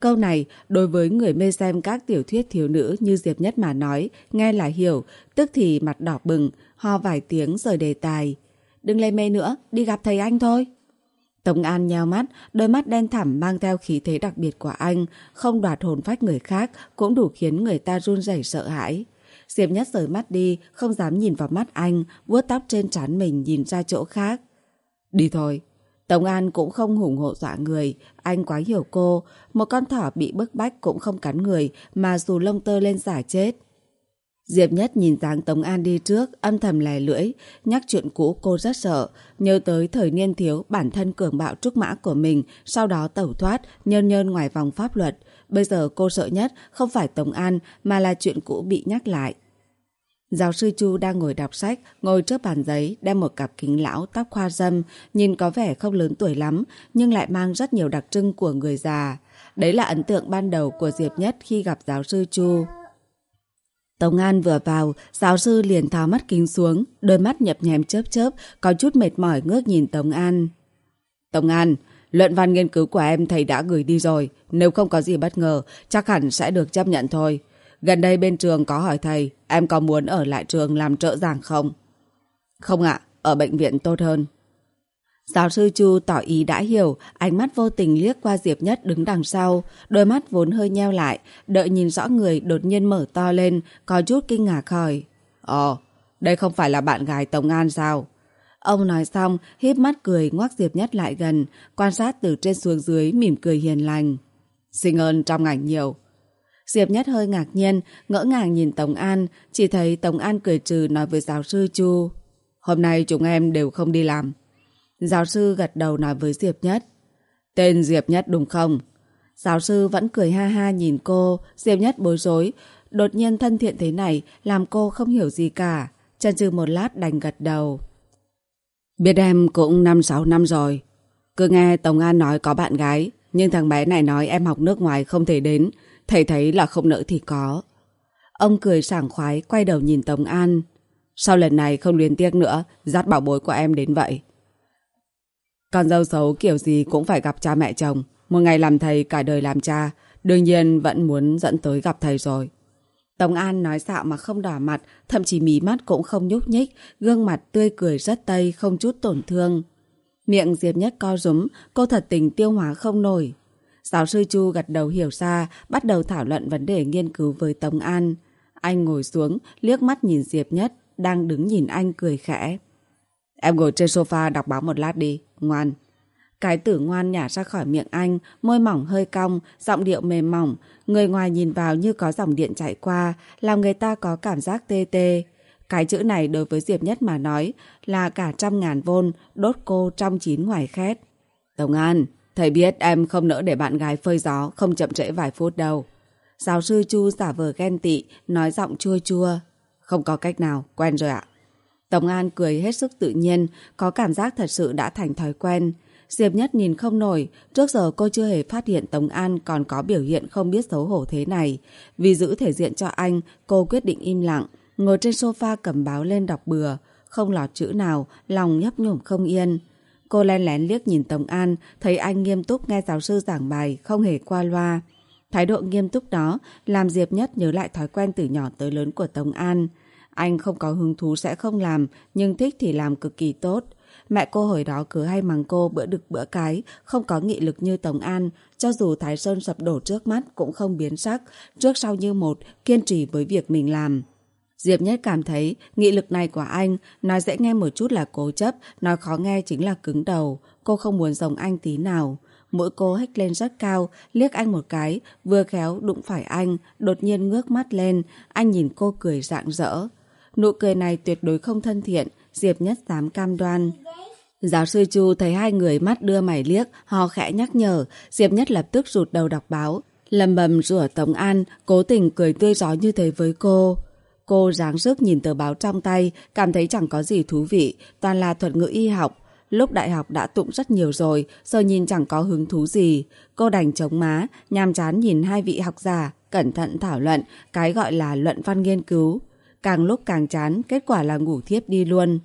Câu này, đối với người mê xem các tiểu thuyết thiếu nữ như Diệp Nhất mà nói, nghe là hiểu, tức thì mặt đỏ bừng, ho vài tiếng rời đề tài. Đừng lê mê nữa, đi gặp thầy anh thôi. Tống An nheo mắt, đôi mắt đen thẳm mang theo khí thế đặc biệt của anh, không đoạt hồn phách người khác, cũng đủ khiến người ta run rẩy sợ hãi. Diệp Nhất rời mắt đi, không dám nhìn vào mắt anh, vuốt tóc trên trán mình nhìn ra chỗ khác. Đi thôi. Tống An cũng không hùng hộ dọa người, anh quá hiểu cô. Một con thỏ bị bức bách cũng không cắn người, mà dù lông tơ lên giả chết. Diệp Nhất nhìn dáng Tống An đi trước, âm thầm lè lưỡi, nhắc chuyện cũ cô rất sợ, nhớ tới thời niên thiếu bản thân cường bạo trúc mã của mình, sau đó tẩu thoát, nhơn nhơn ngoài vòng pháp luật. Bây giờ cô sợ nhất không phải Tống An mà là chuyện cũ bị nhắc lại. Giáo sư Chu đang ngồi đọc sách, ngồi trước bàn giấy, đem một cặp kính lão tóc khoa dâm, nhìn có vẻ không lớn tuổi lắm, nhưng lại mang rất nhiều đặc trưng của người già. Đấy là ấn tượng ban đầu của Diệp Nhất khi gặp giáo sư Chu. Tống An vừa vào, giáo sư liền tháo mắt kính xuống, đôi mắt nhập nhèm chớp chớp, có chút mệt mỏi ngước nhìn Tống An. Tống An, luận văn nghiên cứu của em thầy đã gửi đi rồi, nếu không có gì bất ngờ, chắc hẳn sẽ được chấp nhận thôi. Gần đây bên trường có hỏi thầy, em có muốn ở lại trường làm trợ giảng không? Không ạ, ở bệnh viện tốt hơn. Giáo sư Chu tỏ ý đã hiểu, ánh mắt vô tình liếc qua Diệp Nhất đứng đằng sau, đôi mắt vốn hơi nheo lại, đợi nhìn rõ người đột nhiên mở to lên, có chút kinh ngạc hỏi. Ồ, đây không phải là bạn gái Tống An sao? Ông nói xong, híp mắt cười ngoắc Diệp Nhất lại gần, quan sát từ trên xuống dưới, mỉm cười hiền lành. Xin ơn trong ảnh nhiều. Diệp Nhất hơi ngạc nhiên, ngỡ ngàng nhìn Tống An, chỉ thấy Tống An cười trừ nói với giáo sư Chu. Hôm nay chúng em đều không đi làm. Giáo sư gật đầu nói với Diệp Nhất. Tên Diệp Nhất đúng không? Giáo sư vẫn cười ha ha nhìn cô, Diệp Nhất bối rối. Đột nhiên thân thiện thế này làm cô không hiểu gì cả. Chân chừ một lát đành gật đầu. Biết em cũng 5-6 năm rồi. Cứ nghe Tống An nói có bạn gái, nhưng thằng bé này nói em học nước ngoài không thể đến. Thầy thấy là không nỡ thì có. Ông cười sảng khoái, quay đầu nhìn Tống An. Sau lần này không liên tiếc nữa, dắt bảo bối của em đến vậy. Con dâu xấu kiểu gì cũng phải gặp cha mẹ chồng. Một ngày làm thầy cả đời làm cha, đương nhiên vẫn muốn dẫn tới gặp thầy rồi. Tống An nói xạo mà không đỏ mặt, thậm chí mí mắt cũng không nhúc nhích, gương mặt tươi cười rất tây, không chút tổn thương. Miệng Diệp Nhất co rúm, cô thật tình tiêu hóa không nổi. Giáo sư Chu gật đầu hiểu ra, bắt đầu thảo luận vấn đề nghiên cứu với Tống An. Anh ngồi xuống, liếc mắt nhìn Diệp Nhất, đang đứng nhìn anh cười khẽ. Em ngồi trên sofa đọc báo một lát đi, ngoan. Cái tử ngoan nhả ra khỏi miệng anh, môi mỏng hơi cong, giọng điệu mềm mỏng. Người ngoài nhìn vào như có dòng điện chạy qua, làm người ta có cảm giác tê tê. Cái chữ này đối với Diệp Nhất mà nói là cả trăm ngàn vôn đốt cô trong chín ngoài khét. tổng An, thầy biết em không nỡ để bạn gái phơi gió, không chậm trễ vài phút đâu. Giáo sư Chu giả vờ ghen tị, nói giọng chua chua. Không có cách nào, quen rồi ạ. Tổng An cười hết sức tự nhiên, có cảm giác thật sự đã thành thói quen. Diệp Nhất nhìn không nổi, trước giờ cô chưa hề phát hiện Tống An còn có biểu hiện không biết xấu hổ thế này. Vì giữ thể diện cho anh, cô quyết định im lặng, ngồi trên sofa cầm báo lên đọc bừa, không lọt chữ nào, lòng nhấp nhổm không yên. Cô len lén liếc nhìn Tống An, thấy anh nghiêm túc nghe giáo sư giảng bài, không hề qua loa. Thái độ nghiêm túc đó làm Diệp Nhất nhớ lại thói quen từ nhỏ tới lớn của Tống An. Anh không có hứng thú sẽ không làm, nhưng thích thì làm cực kỳ tốt. Mẹ cô hồi đó cứ hay mắng cô bữa đực bữa cái, không có nghị lực như Tống An, cho dù Thái Sơn sập đổ trước mắt cũng không biến sắc, trước sau như một, kiên trì với việc mình làm. Diệp Nhất cảm thấy nghị lực này của anh nói dễ nghe một chút là cố chấp, nói khó nghe chính là cứng đầu. Cô không muốn giống anh tí nào. Mũi cô hách lên rất cao, liếc anh một cái, vừa khéo đụng phải anh, đột nhiên ngước mắt lên, anh nhìn cô cười rạng rỡ. Nụ cười này tuyệt đối không thân thiện, Diệp Nhất dám cam đoan. Giáo sư Chu thấy hai người mắt đưa mày liếc, ho khẽ nhắc nhở, Diệp Nhất lập tức rụt đầu đọc báo. Lầm bầm rủa Tống An, cố tình cười tươi gió như thế với cô. Cô ráng sức nhìn tờ báo trong tay, cảm thấy chẳng có gì thú vị, toàn là thuật ngữ y học. Lúc đại học đã tụng rất nhiều rồi, giờ nhìn chẳng có hứng thú gì. Cô đành chống má, nhàm chán nhìn hai vị học giả, cẩn thận thảo luận, cái gọi là luận văn nghiên cứu. Càng lúc càng chán, kết quả là ngủ thiếp đi luôn.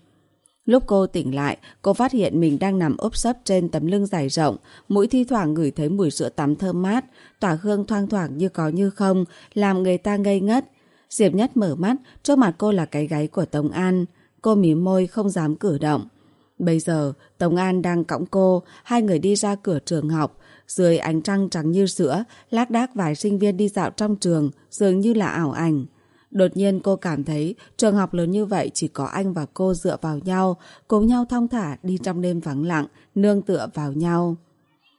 Lúc cô tỉnh lại, cô phát hiện mình đang nằm úp sấp trên tấm lưng dài rộng, mũi thi thoảng ngửi thấy mùi sữa tắm thơm mát, tỏa hương thoang thoảng như có như không, làm người ta ngây ngất. Diệp Nhất mở mắt, trước mặt cô là cái gáy của Tống An. Cô mím môi không dám cử động. Bây giờ, Tống An đang cõng cô, hai người đi ra cửa trường học. Dưới ánh trăng trắng như sữa, lác đác vài sinh viên đi dạo trong trường, dường như là ảo ảnh. Đột nhiên cô cảm thấy trường học lớn như vậy chỉ có anh và cô dựa vào nhau, cùng nhau thong thả đi trong đêm vắng lặng, nương tựa vào nhau.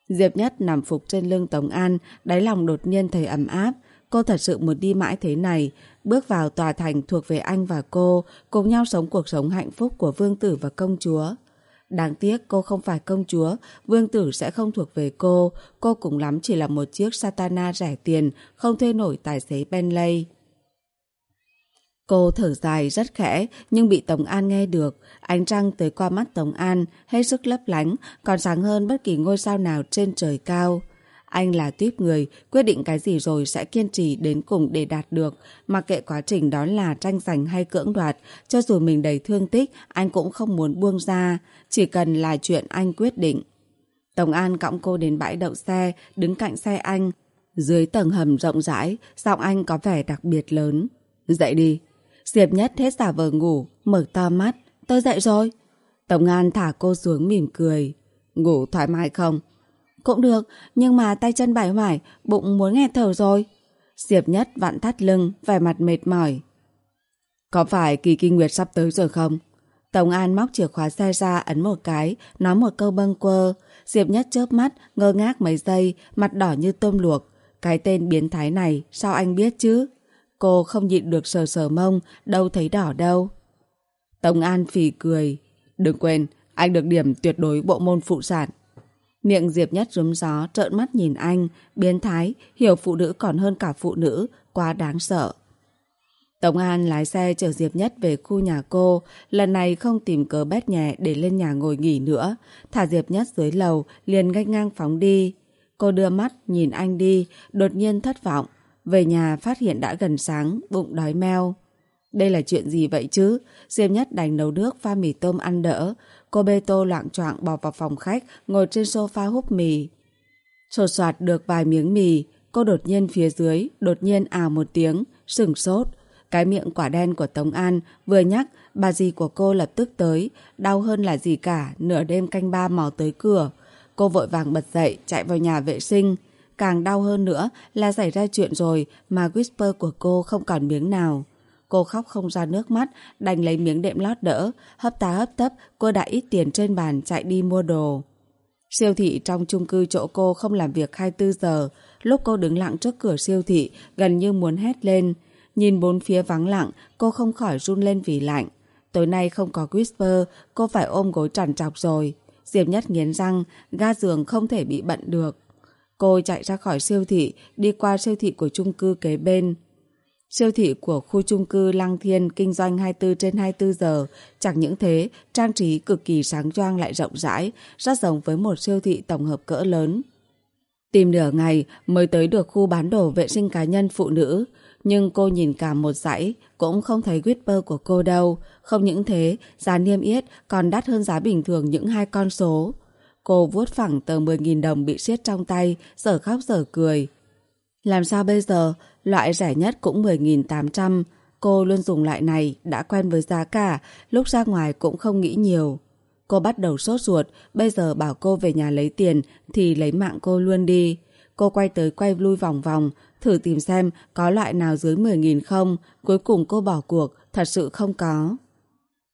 Diệp Nhất nằm phục trên lưng Tống An, đáy lòng đột nhiên thấy ấm áp. Cô thật sự muốn đi mãi thế này, bước vào tòa thành thuộc về anh và cô, cùng nhau sống cuộc sống hạnh phúc của vương tử và công chúa. Đáng tiếc cô không phải công chúa, vương tử sẽ không thuộc về cô, cô cũng lắm chỉ là một chiếc Satana rẻ tiền, không thuê nổi tài xế Bentley. Cô thở dài rất khẽ nhưng bị Tống An nghe được. Ánh trăng tới qua mắt Tống An hết sức lấp lánh, còn sáng hơn bất kỳ ngôi sao nào trên trời cao. Anh là tuyếp người, quyết định cái gì rồi sẽ kiên trì đến cùng để đạt được. Mặc kệ quá trình đó là tranh giành hay cưỡng đoạt, cho dù mình đầy thương tích, anh cũng không muốn buông ra. Chỉ cần là chuyện anh quyết định. Tổng An cõng cô đến bãi đậu xe, đứng cạnh xe anh. Dưới tầng hầm rộng rãi, giọng anh có vẻ đặc biệt lớn. Dậy đi. Diệp Nhất hết giả vờ ngủ, mở to mắt. Tôi dậy rồi. Tổng An thả cô xuống mỉm cười. Ngủ thoải mái không? Cũng được, nhưng mà tay chân bải hoải, bụng muốn nghẹt thở rồi. Diệp Nhất vặn thắt lưng, vẻ mặt mệt mỏi. Có phải kỳ kinh nguyệt sắp tới rồi không? Tổng An móc chìa khóa xe ra ấn một cái, nói một câu bâng quơ. Diệp Nhất chớp mắt, ngơ ngác mấy giây, mặt đỏ như tôm luộc. Cái tên biến thái này, sao anh biết chứ? Cô không nhịn được sờ sờ mông, đâu thấy đỏ đâu. Tổng An phì cười. Đừng quên, anh được điểm tuyệt đối bộ môn phụ sản. Miệng Diệp Nhất rúm gió, trợn mắt nhìn anh, biến thái, hiểu phụ nữ còn hơn cả phụ nữ, quá đáng sợ. Tổng An lái xe chở Diệp Nhất về khu nhà cô, lần này không tìm cớ bét nhẹ để lên nhà ngồi nghỉ nữa, thả Diệp Nhất dưới lầu, liền gách ngang phóng đi. Cô đưa mắt nhìn anh đi, đột nhiên thất vọng. Về nhà phát hiện đã gần sáng, bụng đói meo. Đây là chuyện gì vậy chứ? Diêm Nhất đành nấu nước pha mì tôm ăn đỡ. Cô bê tô loạn choạng bỏ vào phòng khách, ngồi trên sofa húp mì. Sột soạt được vài miếng mì, cô đột nhiên phía dưới, đột nhiên ào một tiếng, sừng sốt. Cái miệng quả đen của Tống An vừa nhắc, bà dì của cô lập tức tới, đau hơn là gì cả, nửa đêm canh ba mò tới cửa. Cô vội vàng bật dậy, chạy vào nhà vệ sinh. Càng đau hơn nữa là xảy ra chuyện rồi mà whisper của cô không còn miếng nào. Cô khóc không ra nước mắt, đành lấy miếng đệm lót đỡ, hấp tá hấp tấp, cô đã ít tiền trên bàn chạy đi mua đồ. Siêu thị trong chung cư chỗ cô không làm việc 24 giờ, lúc cô đứng lặng trước cửa siêu thị, gần như muốn hét lên. Nhìn bốn phía vắng lặng, cô không khỏi run lên vì lạnh. Tối nay không có Whisper, cô phải ôm gối trằn trọc rồi. Diệp Nhất nghiến răng, ga giường không thể bị bận được. Cô chạy ra khỏi siêu thị, đi qua siêu thị của chung cư kế bên. Siêu thị của khu chung cư Lăng Thiên kinh doanh 24 trên 24 giờ. Chẳng những thế, trang trí cực kỳ sáng choang lại rộng rãi, rất giống với một siêu thị tổng hợp cỡ lớn. Tìm nửa ngày mới tới được khu bán đồ vệ sinh cá nhân phụ nữ. Nhưng cô nhìn cả một dãy, cũng không thấy Whisper của cô đâu. Không những thế, giá niêm yết còn đắt hơn giá bình thường những hai con số. Cô vuốt phẳng tờ 10.000 đồng bị siết trong tay, giờ khóc giờ cười. Làm sao bây giờ? Loại rẻ nhất cũng 10.800. Cô luôn dùng loại này, đã quen với giá cả, lúc ra ngoài cũng không nghĩ nhiều. Cô bắt đầu sốt ruột, bây giờ bảo cô về nhà lấy tiền thì lấy mạng cô luôn đi. Cô quay tới quay lui vòng vòng, thử tìm xem có loại nào dưới 10.000 không. Cuối cùng cô bỏ cuộc, thật sự không có.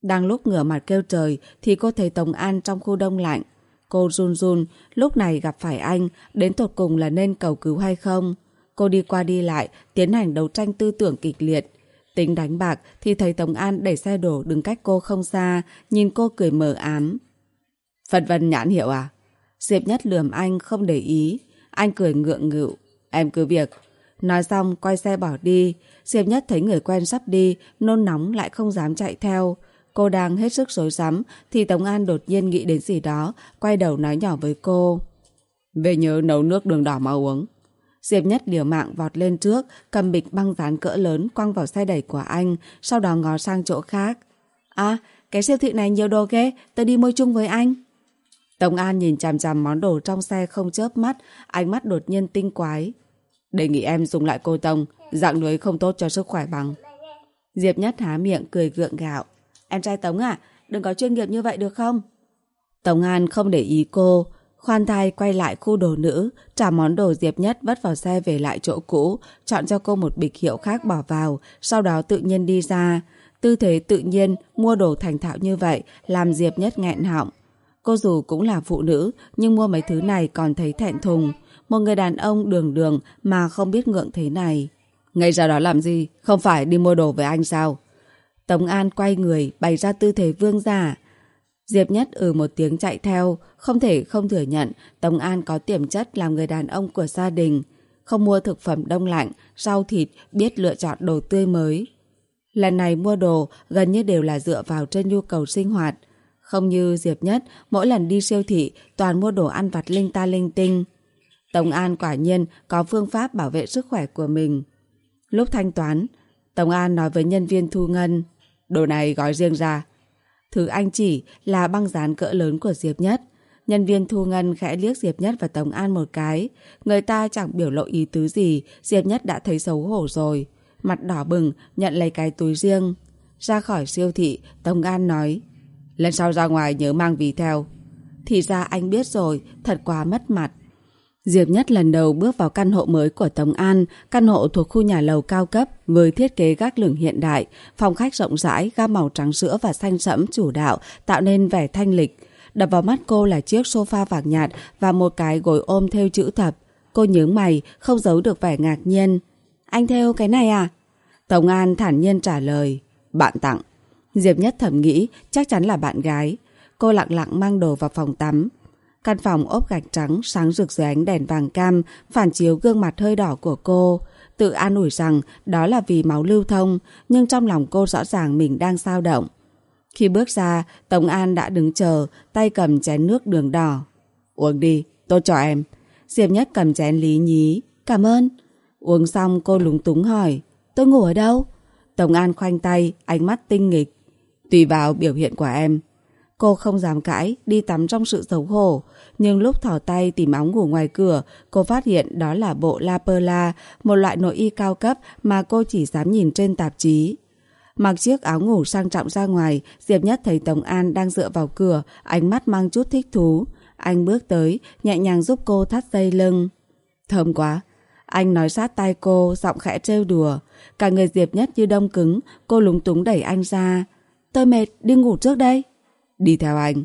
Đang lúc ngửa mặt kêu trời thì cô thấy Tống An trong khu đông lạnh. Cô run run, lúc này gặp phải anh, đến tột cùng là nên cầu cứu hay không? Cô đi qua đi lại, tiến hành đấu tranh tư tưởng kịch liệt. Tính đánh bạc thì thấy Tống An đẩy xe đổ đứng cách cô không xa, nhìn cô cười mờ ám. Phật vân nhãn hiệu à? Diệp Nhất lườm anh không để ý. Anh cười ngượng ngựu. Em cứ việc. Nói xong quay xe bỏ đi. Diệp Nhất thấy người quen sắp đi, nôn nóng lại không dám chạy theo. Cô đang hết sức rối rắm thì Tống An đột nhiên nghĩ đến gì đó, quay đầu nói nhỏ với cô. Về nhớ nấu nước đường đỏ mà uống. Diệp Nhất liều mạng vọt lên trước, cầm bịch băng dán cỡ lớn quăng vào xe đẩy của anh, sau đó ngó sang chỗ khác. À, cái siêu thị này nhiều đồ ghê, tôi đi mua chung với anh. Tổng An nhìn chằm chằm món đồ trong xe không chớp mắt, ánh mắt đột nhiên tinh quái. Đề nghị em dùng lại cô tông, dạng lưới không tốt cho sức khỏe bằng. Diệp Nhất há miệng cười gượng gạo. Em trai Tống à, đừng có chuyên nghiệp như vậy được không? Tống An không để ý cô, khoan thai quay lại khu đồ nữ, trả món đồ Diệp Nhất vất vào xe về lại chỗ cũ, chọn cho cô một bịch hiệu khác bỏ vào, sau đó tự nhiên đi ra. Tư thế tự nhiên, mua đồ thành thạo như vậy, làm Diệp Nhất nghẹn họng. Cô dù cũng là phụ nữ, nhưng mua mấy thứ này còn thấy thẹn thùng. Một người đàn ông đường đường mà không biết ngượng thế này. Ngay ra đó làm gì? Không phải đi mua đồ với anh sao? Tống An quay người, bày ra tư thế vương giả. Diệp Nhất ừ một tiếng chạy theo, không thể không thừa nhận Tống An có tiềm chất làm người đàn ông của gia đình. Không mua thực phẩm đông lạnh, rau thịt, biết lựa chọn đồ tươi mới. Lần này mua đồ gần như đều là dựa vào trên nhu cầu sinh hoạt. Không như Diệp Nhất, mỗi lần đi siêu thị toàn mua đồ ăn vặt linh ta linh tinh. Tống An quả nhiên có phương pháp bảo vệ sức khỏe của mình. Lúc thanh toán, Tống An nói với nhân viên thu ngân, đồ này gói riêng ra. Thứ anh chỉ là băng dán cỡ lớn của Diệp Nhất. Nhân viên thu ngân khẽ liếc Diệp Nhất và Tống An một cái. Người ta chẳng biểu lộ ý tứ gì, Diệp Nhất đã thấy xấu hổ rồi. Mặt đỏ bừng, nhận lấy cái túi riêng. Ra khỏi siêu thị, Tống An nói, Lần sau ra ngoài nhớ mang ví theo. Thì ra anh biết rồi, thật quá mất mặt. Diệp Nhất lần đầu bước vào căn hộ mới của Tống An, căn hộ thuộc khu nhà lầu cao cấp với thiết kế gác lửng hiện đại, phòng khách rộng rãi, gam màu trắng sữa và xanh sẫm chủ đạo tạo nên vẻ thanh lịch. Đập vào mắt cô là chiếc sofa vàng nhạt và một cái gối ôm theo chữ thập. Cô nhướng mày, không giấu được vẻ ngạc nhiên. Anh theo cái này à? Tống An thản nhiên trả lời. Bạn tặng. Diệp Nhất thầm nghĩ chắc chắn là bạn gái. Cô lặng lặng mang đồ vào phòng tắm. Căn phòng ốp gạch trắng sáng rực dưới ánh đèn vàng cam phản chiếu gương mặt hơi đỏ của cô. Tự an ủi rằng đó là vì máu lưu thông nhưng trong lòng cô rõ ràng mình đang sao động. Khi bước ra, Tống An đã đứng chờ, tay cầm chén nước đường đỏ. Uống đi, tôi cho em. Diệp Nhất cầm chén lý nhí. Cảm ơn. Uống xong cô lúng túng hỏi. Tôi ngủ ở đâu? Tống An khoanh tay, ánh mắt tinh nghịch. Tùy vào biểu hiện của em. Cô không dám cãi, đi tắm trong sự xấu hổ. Nhưng lúc thỏ tay tìm áo ngủ ngoài cửa, cô phát hiện đó là bộ La Perla, một loại nội y cao cấp mà cô chỉ dám nhìn trên tạp chí. Mặc chiếc áo ngủ sang trọng ra ngoài, Diệp Nhất thấy Tống An đang dựa vào cửa, ánh mắt mang chút thích thú. Anh bước tới, nhẹ nhàng giúp cô thắt dây lưng. Thơm quá! Anh nói sát tai cô, giọng khẽ trêu đùa. Cả người Diệp Nhất như đông cứng, cô lúng túng đẩy anh ra. Tôi mệt, đi ngủ trước đây. Đi theo anh.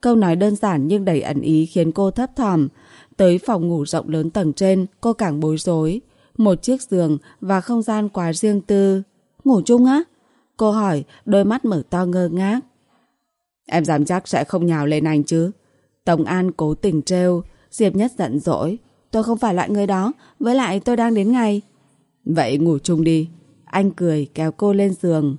Câu nói đơn giản nhưng đầy ẩn ý khiến cô thấp thỏm. Tới phòng ngủ rộng lớn tầng trên, cô càng bối rối. một chiếc giường và không gian quá riêng tư. Ngủ chung á? Cô hỏi, đôi mắt mở to ngơ ngác. Em dám chắc sẽ không nhào lên anh chứ? Tổng An cố tình trêu, Diệp Nhất giận dỗi. Tôi không phải loại người đó, với lại tôi đang đến ngày. Vậy ngủ chung đi. Anh cười kéo cô lên giường.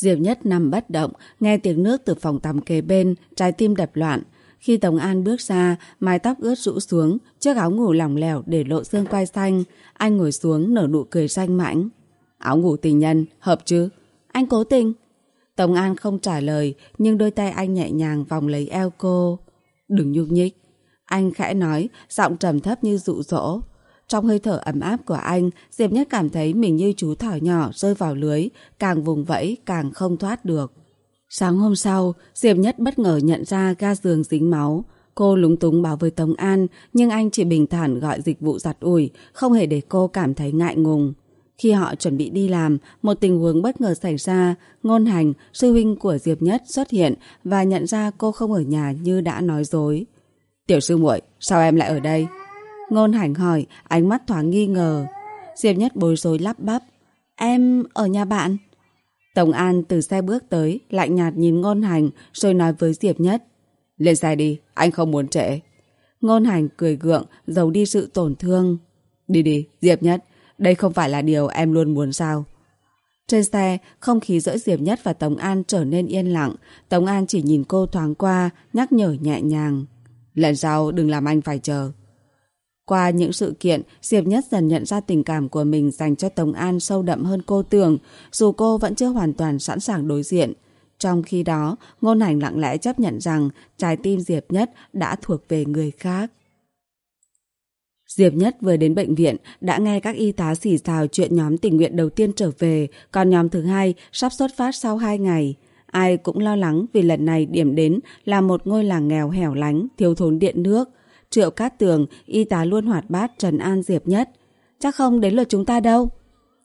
Diệp Nhất nằm bất động, nghe tiếng nước từ phòng tắm kế bên, trái tim đập loạn. Khi Tổng An bước ra, mái tóc ướt rũ xuống, chiếc áo ngủ lỏng lẻo để lộ xương quai xanh. Anh ngồi xuống nở nụ cười xanh mãnh. Áo ngủ tình nhân, hợp chứ? Anh cố tình. Tổng An không trả lời, nhưng đôi tay anh nhẹ nhàng vòng lấy eo cô. Đừng nhúc nhích. Anh khẽ nói, giọng trầm thấp như dụ dỗ. Trong hơi thở ấm áp của anh, Diệp Nhất cảm thấy mình như chú thỏ nhỏ rơi vào lưới, càng vùng vẫy càng không thoát được. Sáng hôm sau, Diệp Nhất bất ngờ nhận ra ga giường dính máu. Cô lúng túng bảo với Tống An, nhưng anh chỉ bình thản gọi dịch vụ giặt ủi, không hề để cô cảm thấy ngại ngùng. Khi họ chuẩn bị đi làm, một tình huống bất ngờ xảy ra. Ngôn hành, sư huynh của Diệp Nhất xuất hiện và nhận ra cô không ở nhà như đã nói dối. Tiểu sư muội, sao em lại ở đây? Ngôn hành hỏi, ánh mắt thoáng nghi ngờ. Diệp Nhất bối rối lắp bắp. Em ở nhà bạn. Tổng An từ xe bước tới, lạnh nhạt nhìn Ngôn Hành, rồi nói với Diệp Nhất. Lên xe đi, anh không muốn trễ. Ngôn Hành cười gượng, giấu đi sự tổn thương. Đi đi, Diệp Nhất, đây không phải là điều em luôn muốn sao? Trên xe, không khí giữa Diệp Nhất và Tống An trở nên yên lặng. Tống An chỉ nhìn cô thoáng qua, nhắc nhở nhẹ nhàng. Lần sau đừng làm anh phải chờ. Qua những sự kiện, Diệp Nhất dần nhận ra tình cảm của mình dành cho Tống An sâu đậm hơn cô tưởng, dù cô vẫn chưa hoàn toàn sẵn sàng đối diện. Trong khi đó, ngôn hành lặng lẽ chấp nhận rằng trái tim Diệp Nhất đã thuộc về người khác. Diệp Nhất vừa đến bệnh viện đã nghe các y tá xì xào chuyện nhóm tình nguyện đầu tiên trở về, còn nhóm thứ hai sắp xuất phát sau hai ngày. Ai cũng lo lắng vì lần này điểm đến là một ngôi làng nghèo hẻo lánh, thiếu thốn điện nước. Triệu Cát Tường, y tá luôn hoạt bát trần an Diệp Nhất. Chắc không đến lượt chúng ta đâu.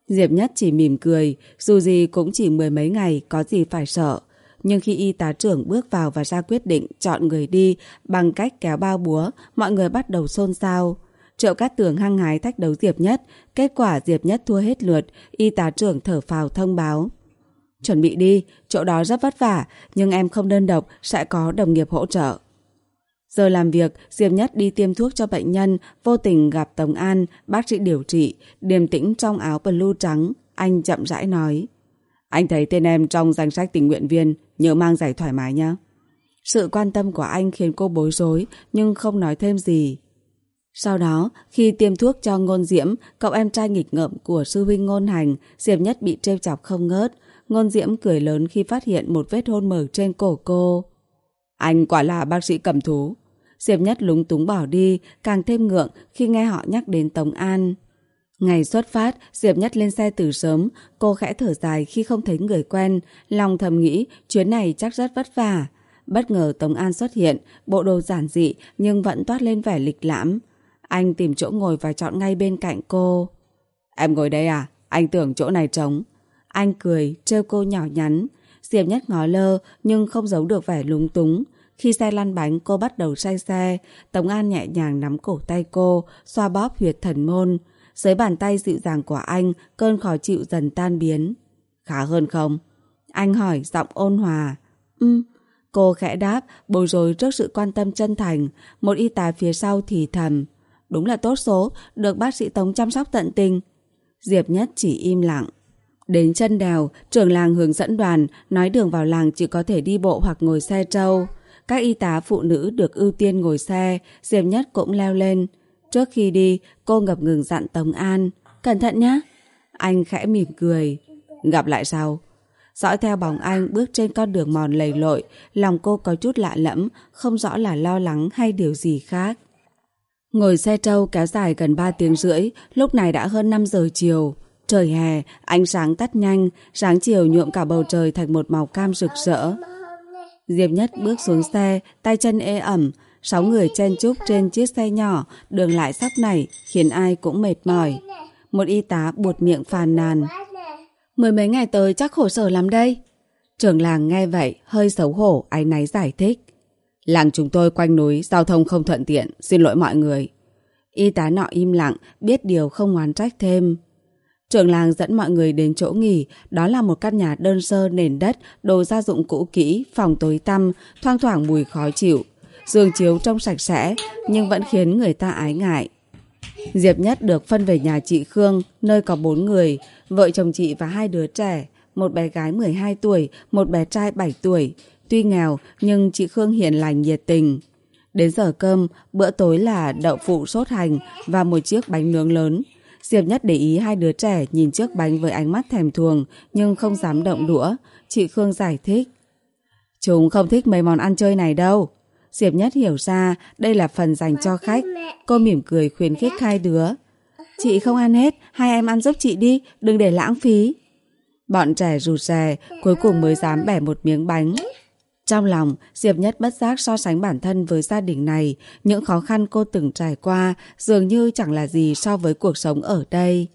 Diệp Nhất chỉ mỉm cười, dù gì cũng chỉ mười mấy ngày, có gì phải sợ. Nhưng khi y tá trưởng bước vào và ra quyết định chọn người đi bằng cách kéo bao búa, mọi người bắt đầu xôn xao. Triệu Cát Tường hăng hái thách đấu Diệp Nhất, kết quả Diệp Nhất thua hết lượt, y tá trưởng thở phào thông báo. Chuẩn bị đi, chỗ đó rất vất vả, nhưng em không đơn độc, sẽ có đồng nghiệp hỗ trợ. Giờ làm việc, Diệp Nhất đi tiêm thuốc cho bệnh nhân, vô tình gặp Tống An, bác sĩ điều trị, điềm tĩnh trong áo blue trắng. Anh chậm rãi nói. Anh thấy tên em trong danh sách tình nguyện viên, nhớ mang giày thoải mái nhé. Sự quan tâm của anh khiến cô bối rối, nhưng không nói thêm gì. Sau đó, khi tiêm thuốc cho Ngôn Diễm, cậu em trai nghịch ngợm của sư huynh Ngôn Hành, Diệp Nhất bị trêu chọc không ngớt. Ngôn Diễm cười lớn khi phát hiện một vết hôn mở trên cổ cô. Anh quả là bác sĩ cầm thú. Diệp Nhất lúng túng bỏ đi, càng thêm ngượng khi nghe họ nhắc đến Tống An. Ngày xuất phát, Diệp Nhất lên xe từ sớm, cô khẽ thở dài khi không thấy người quen, lòng thầm nghĩ chuyến này chắc rất vất vả. Bất ngờ Tống An xuất hiện, bộ đồ giản dị nhưng vẫn toát lên vẻ lịch lãm. Anh tìm chỗ ngồi và chọn ngay bên cạnh cô. Em ngồi đây à? Anh tưởng chỗ này trống. Anh cười, trêu cô nhỏ nhắn. Diệp Nhất ngó lơ nhưng không giấu được vẻ lúng túng. Khi xe lăn bánh cô bắt đầu say xe, Tống An nhẹ nhàng nắm cổ tay cô, xoa bóp huyệt thần môn. Dưới bàn tay dịu dàng của anh, cơn khó chịu dần tan biến. Khá hơn không? Anh hỏi giọng ôn hòa. Ừ. Cô khẽ đáp, bồi rối trước sự quan tâm chân thành. Một y tá phía sau thì thầm. Đúng là tốt số, được bác sĩ Tống chăm sóc tận tình. Diệp Nhất chỉ im lặng. Đến chân đèo, trưởng làng hướng dẫn đoàn, nói đường vào làng chỉ có thể đi bộ hoặc ngồi xe trâu. Các y tá phụ nữ được ưu tiên ngồi xe, Diệp Nhất cũng leo lên. Trước khi đi, cô ngập ngừng dặn Tống An. Cẩn thận nhé. Anh khẽ mỉm cười. Gặp lại sau. Dõi theo bóng anh bước trên con đường mòn lầy lội, lòng cô có chút lạ lẫm, không rõ là lo lắng hay điều gì khác. Ngồi xe trâu kéo dài gần 3 tiếng rưỡi, lúc này đã hơn 5 giờ chiều. Trời hè, ánh sáng tắt nhanh, sáng chiều nhuộm cả bầu trời thành một màu cam rực rỡ. Diệp Nhất bước xuống xe, tay chân ê ẩm, sáu người chen chúc trên chiếc xe nhỏ, đường lại sóc này, khiến ai cũng mệt mỏi. Một y tá buột miệng phàn nàn. Mười mấy ngày tới chắc khổ sở lắm đây. Trưởng làng nghe vậy, hơi xấu hổ, ái náy giải thích. Làng chúng tôi quanh núi, giao thông không thuận tiện, xin lỗi mọi người. Y tá nọ im lặng, biết điều không oán trách thêm. Trưởng làng dẫn mọi người đến chỗ nghỉ, đó là một căn nhà đơn sơ nền đất, đồ gia dụng cũ kỹ, phòng tối tăm, thoang thoảng mùi khó chịu. Giường chiếu trông sạch sẽ, nhưng vẫn khiến người ta ái ngại. Diệp Nhất được phân về nhà chị Khương, nơi có bốn người, vợ chồng chị và hai đứa trẻ, một bé gái 12 tuổi, một bé trai 7 tuổi. Tuy nghèo, nhưng chị Khương hiền lành nhiệt tình. Đến giờ cơm, bữa tối là đậu phụ sốt hành và một chiếc bánh nướng lớn. Diệp Nhất để ý hai đứa trẻ nhìn chiếc bánh với ánh mắt thèm thuồng nhưng không dám động đũa. Chị Khương giải thích. Chúng không thích mấy món ăn chơi này đâu. Diệp Nhất hiểu ra đây là phần dành cho khách. Cô mỉm cười khuyến khích hai đứa. Chị không ăn hết, hai em ăn giúp chị đi, đừng để lãng phí. Bọn trẻ rụt rè, cuối cùng mới dám bẻ một miếng bánh. Trong lòng, Diệp Nhất bất giác so sánh bản thân với gia đình này, những khó khăn cô từng trải qua dường như chẳng là gì so với cuộc sống ở đây.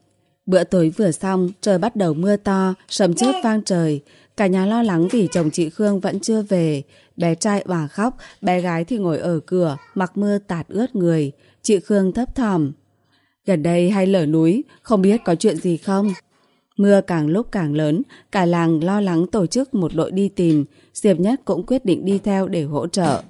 Bữa tối vừa xong, trời bắt đầu mưa to, sấm chớp vang trời. Cả nhà lo lắng vì chồng chị Khương vẫn chưa về. Bé trai òa khóc, bé gái thì ngồi ở cửa, mặc mưa tạt ướt người. Chị Khương thấp thỏm. Gần đây hay lở núi, không biết có chuyện gì không? Mưa càng lúc càng lớn, cả làng lo lắng tổ chức một đội đi tìm, Diệp Nhất cũng quyết định đi theo để hỗ trợ.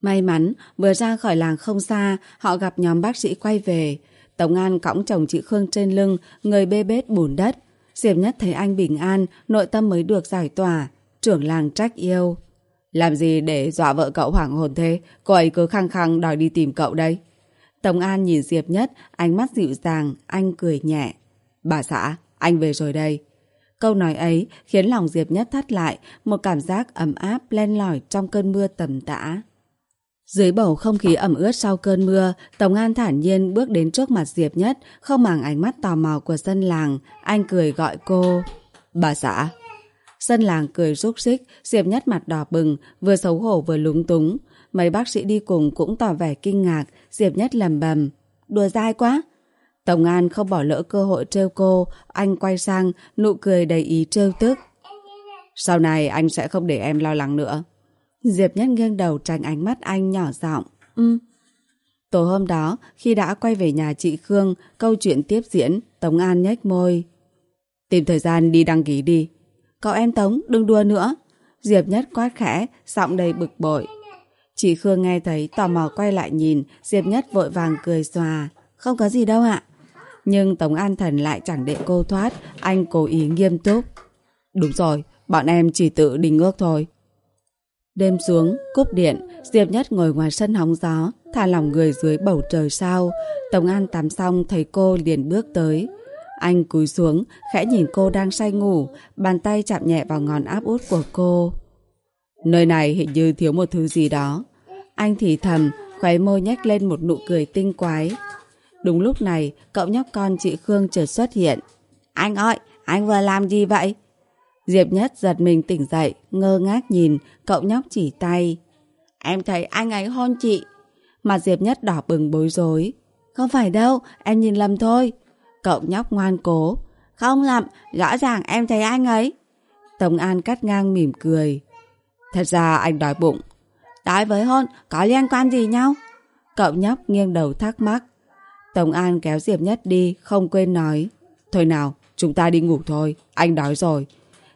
May mắn, vừa ra khỏi làng không xa, họ gặp nhóm bác sĩ quay về. Tống An cõng chồng chị Khương trên lưng, người bê bết bùn đất. Diệp Nhất thấy anh bình an, nội tâm mới được giải tỏa. Trưởng làng trách yêu. Làm gì để dọa vợ cậu hoảng hồn thế? Cô ấy cứ khăng khăng đòi đi tìm cậu đây. Tống An nhìn Diệp Nhất, ánh mắt dịu dàng, anh cười nhẹ. Bà xã, anh về rồi đây. Câu nói ấy khiến lòng Diệp Nhất thắt lại, một cảm giác ấm áp len lỏi trong cơn mưa tầm tã. Dưới bầu không khí ẩm ướt sau cơn mưa, Tổng An thản nhiên bước đến trước mặt Diệp Nhất, không màng ánh mắt tò mò của dân làng, anh cười gọi cô. Bà xã. Dân làng cười rúc xích, Diệp Nhất mặt đỏ bừng, vừa xấu hổ vừa lúng túng. Mấy bác sĩ đi cùng cũng tỏ vẻ kinh ngạc, Diệp Nhất lầm bầm. Đùa dai quá. Tổng An không bỏ lỡ cơ hội trêu cô, anh quay sang, nụ cười đầy ý trêu tức. Sau này anh sẽ không để em lo lắng nữa. Diệp Nhất nghiêng đầu tránh ánh mắt anh nhỏ giọng. Ừ. Tối hôm đó, khi đã quay về nhà chị Khương, câu chuyện tiếp diễn, Tống An nhếch môi. Tìm thời gian đi đăng ký đi. Cậu em Tống, đừng đùa nữa. Diệp Nhất quát khẽ, giọng đầy bực bội. Chị Khương nghe thấy tò mò quay lại nhìn, Diệp Nhất vội vàng cười xòa. Không có gì đâu ạ. Nhưng Tống An Thần lại chẳng để cô thoát, anh cố ý nghiêm túc. Đúng rồi, bọn em chỉ tự đình ước thôi. Đêm xuống, cúp điện, Diệp Nhất ngồi ngoài sân hóng gió, thả lỏng người dưới bầu trời sao. Tống An tắm xong thấy cô liền bước tới. Anh cúi xuống, khẽ nhìn cô đang say ngủ, bàn tay chạm nhẹ vào ngón áp út của cô. Nơi này hình như thiếu một thứ gì đó. Anh thì thầm, khóe môi nhếch lên một nụ cười tinh quái. Đúng lúc này, cậu nhóc con chị Khương chợt xuất hiện. Anh ơi, anh vừa làm gì vậy? Diệp Nhất giật mình tỉnh dậy, ngơ ngác nhìn, cậu nhóc chỉ tay. Em thấy anh ấy hôn chị. Mặt Diệp Nhất đỏ bừng bối rối. Không phải đâu, em nhìn lầm thôi. Cậu nhóc ngoan cố. Không lầm, rõ ràng em thấy anh ấy. Tống An cắt ngang mỉm cười. Thật ra anh đói bụng. Đói với hôn, có liên quan gì nhau? Cậu nhóc nghiêng đầu thắc mắc. Tổng An kéo Diệp Nhất đi, không quên nói. Thôi nào, chúng ta đi ngủ thôi, anh đói rồi.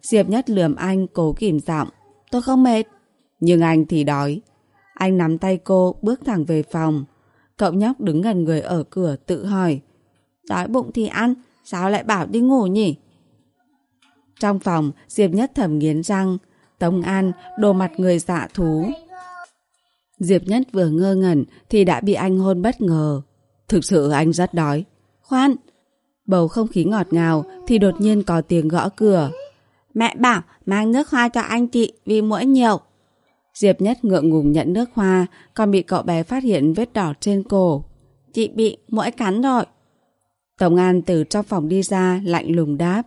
Diệp Nhất lườm anh cố kìm giọng. Tôi không mệt. Nhưng anh thì đói. Anh nắm tay cô bước thẳng về phòng. Cậu nhóc đứng gần người ở cửa tự hỏi. Đói bụng thì ăn, sao lại bảo đi ngủ nhỉ? Trong phòng, Diệp Nhất thầm nghiến răng. Tống An, đồ mặt người dạ thú. Diệp Nhất vừa ngơ ngẩn thì đã bị anh hôn bất ngờ. Thực sự anh rất đói. Khoan! Bầu không khí ngọt ngào thì đột nhiên có tiếng gõ cửa. Mẹ bảo mang nước hoa cho anh chị vì mũi nhiều. Diệp Nhất ngượng ngùng nhận nước hoa, còn bị cậu bé phát hiện vết đỏ trên cổ. Chị bị mũi cắn rồi. Tổng An từ trong phòng đi ra, lạnh lùng đáp.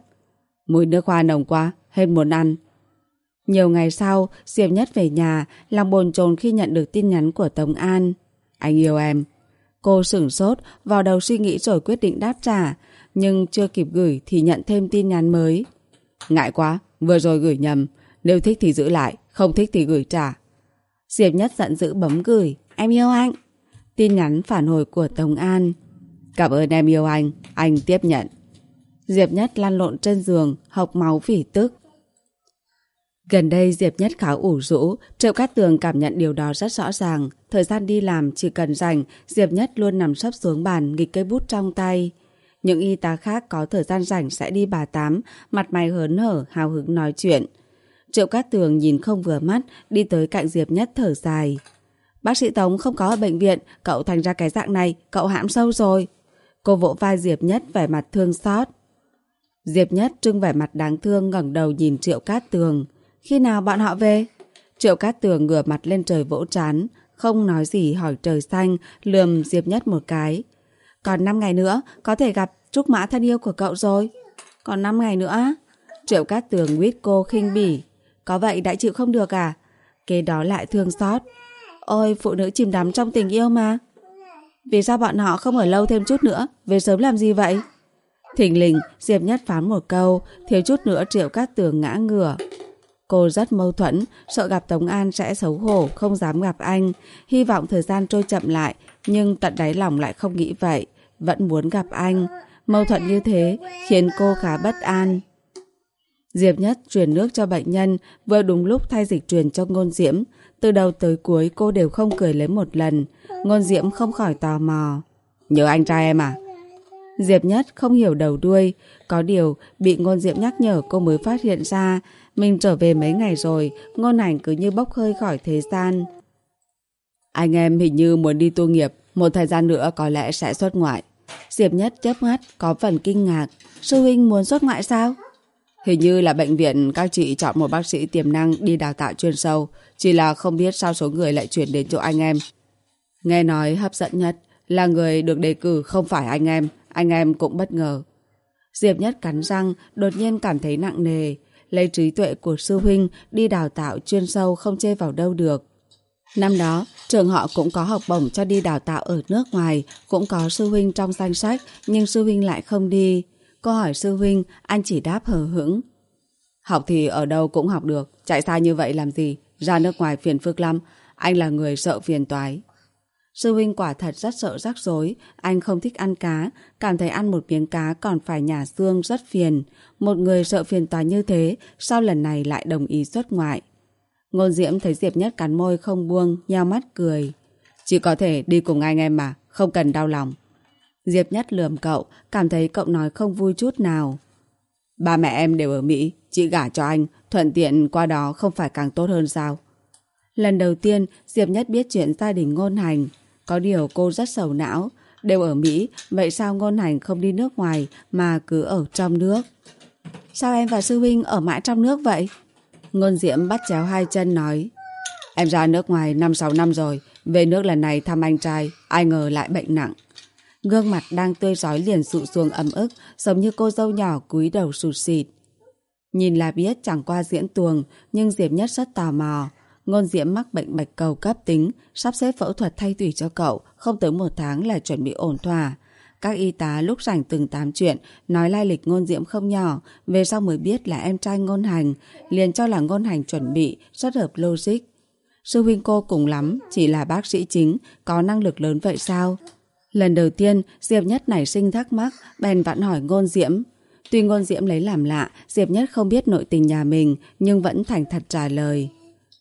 Mùi nước hoa nồng quá, hết muốn ăn. Nhiều ngày sau, Diệp Nhất về nhà, lòng bồn chồn khi nhận được tin nhắn của Tống An. Anh yêu em. Cô sửng sốt, vào đầu suy nghĩ rồi quyết định đáp trả, nhưng chưa kịp gửi thì nhận thêm tin nhắn mới. Ngại quá, vừa rồi gửi nhầm, nếu thích thì giữ lại, không thích thì gửi trả. Diệp Nhất giận dữ bấm gửi, em yêu anh. Tin nhắn phản hồi của Tống An. Cảm ơn em yêu anh, anh tiếp nhận. Diệp Nhất lăn lộn trên giường, học máu vì tức. Gần đây Diệp Nhất khá ủ rũ, Triệu Cát Tường cảm nhận điều đó rất rõ ràng. Thời gian đi làm chỉ cần rảnh, Diệp Nhất luôn nằm sấp xuống bàn nghịch cây bút trong tay. Những y tá khác có thời gian rảnh sẽ đi bà tám, mặt mày hớn hở, hào hứng nói chuyện. Triệu Cát Tường nhìn không vừa mắt, đi tới cạnh Diệp Nhất thở dài. Bác sĩ Tống không có ở bệnh viện, cậu thành ra cái dạng này, cậu hãm sâu rồi. Cô vỗ vai Diệp Nhất vẻ mặt thương xót. Diệp Nhất trưng vẻ mặt đáng thương ngẩng đầu nhìn Triệu Cát Tường. Khi nào bọn họ về? Triệu Cát Tường ngửa mặt lên trời vỗ chán, không nói gì hỏi trời xanh, lườm Diệp Nhất một cái. Còn 5 ngày nữa, có thể gặp Trúc Mã thân yêu của cậu rồi. Còn 5 ngày nữa Triệu Cát Tường nguyết cô khinh bỉ. Có vậy đã chịu không được à? Kế đó lại thương xót. Ôi, phụ nữ chìm đắm trong tình yêu mà. Vì sao bọn họ không ở lâu thêm chút nữa? Về sớm làm gì vậy? Thỉnh lình, Diệp Nhất phán một câu, thiếu chút nữa Triệu Cát Tường ngã ngửa. Cô rất mâu thuẫn, sợ gặp Tống An sẽ xấu hổ, không dám gặp anh. Hy vọng thời gian trôi chậm lại, nhưng tận đáy lòng lại không nghĩ vậy. Vẫn muốn gặp anh. Mâu thuẫn như thế khiến cô khá bất an. Diệp Nhất truyền nước cho bệnh nhân, vừa đúng lúc thay dịch truyền cho ngôn diễm. Từ đầu tới cuối cô đều không cười lấy một lần. Ngôn diễm không khỏi tò mò. Nhớ anh trai em à? Diệp Nhất không hiểu đầu đuôi. Có điều, bị ngôn diễm nhắc nhở cô mới phát hiện ra. Mình trở về mấy ngày rồi, ngôn ảnh cứ như bốc hơi khỏi thế gian. Anh em hình như muốn đi tu nghiệp, một thời gian nữa có lẽ sẽ xuất ngoại. Diệp Nhất chớp mắt, có phần kinh ngạc. Sư huynh muốn xuất ngoại sao? Hình như là bệnh viện các chị chọn một bác sĩ tiềm năng đi đào tạo chuyên sâu, chỉ là không biết sao số người lại chuyển đến chỗ anh em. Nghe nói hấp dẫn nhất là người được đề cử không phải anh em, anh em cũng bất ngờ. Diệp Nhất cắn răng, đột nhiên cảm thấy nặng nề, lấy trí tuệ của sư huynh đi đào tạo chuyên sâu không chê vào đâu được. Năm đó, trường họ cũng có học bổng cho đi đào tạo ở nước ngoài, cũng có sư huynh trong danh sách, nhưng sư huynh lại không đi. Cô hỏi sư huynh, anh chỉ đáp hờ hững. Học thì ở đâu cũng học được, chạy xa như vậy làm gì, ra nước ngoài phiền phức lắm, anh là người sợ phiền toái. Sư huynh quả thật rất sợ rắc rối, anh không thích ăn cá, cảm thấy ăn một miếng cá còn phải nhả xương rất phiền. Một người sợ phiền toái như thế, sao lần này lại đồng ý xuất ngoại? Ngôn Diễm thấy Diệp Nhất cắn môi không buông, nhao mắt cười. Chỉ có thể đi cùng anh em mà, không cần đau lòng. Diệp Nhất lườm cậu, cảm thấy cậu nói không vui chút nào. Ba mẹ em đều ở Mỹ, chị gả cho anh, thuận tiện qua đó không phải càng tốt hơn sao? Lần đầu tiên, Diệp Nhất biết chuyện gia đình ngôn hành. Có điều cô rất sầu não, đều ở Mỹ, vậy sao ngôn hành không đi nước ngoài mà cứ ở trong nước? Sao em và sư huynh ở mãi trong nước vậy? Ngôn Diễm bắt chéo hai chân nói Em ra nước ngoài 5-6 năm rồi Về nước lần này thăm anh trai Ai ngờ lại bệnh nặng Gương mặt đang tươi rói liền sụ xuống ấm ức Giống như cô dâu nhỏ cúi đầu sụt xịt Nhìn là biết chẳng qua diễn tuồng Nhưng Diệp Nhất rất tò mò Ngôn Diễm mắc bệnh bạch cầu cấp tính Sắp xếp phẫu thuật thay tủy cho cậu Không tới một tháng là chuẩn bị ổn thỏa các y tá lúc rảnh từng tám chuyện, nói lai lịch ngôn diễm không nhỏ, về sau mới biết là em trai ngôn hành, liền cho là ngôn hành chuẩn bị, rất hợp logic. Sư huynh cô cùng lắm, chỉ là bác sĩ chính, có năng lực lớn vậy sao? Lần đầu tiên, Diệp Nhất nảy sinh thắc mắc, bèn vặn hỏi ngôn diễm. Tuy ngôn diễm lấy làm lạ, Diệp Nhất không biết nội tình nhà mình, nhưng vẫn thành thật trả lời.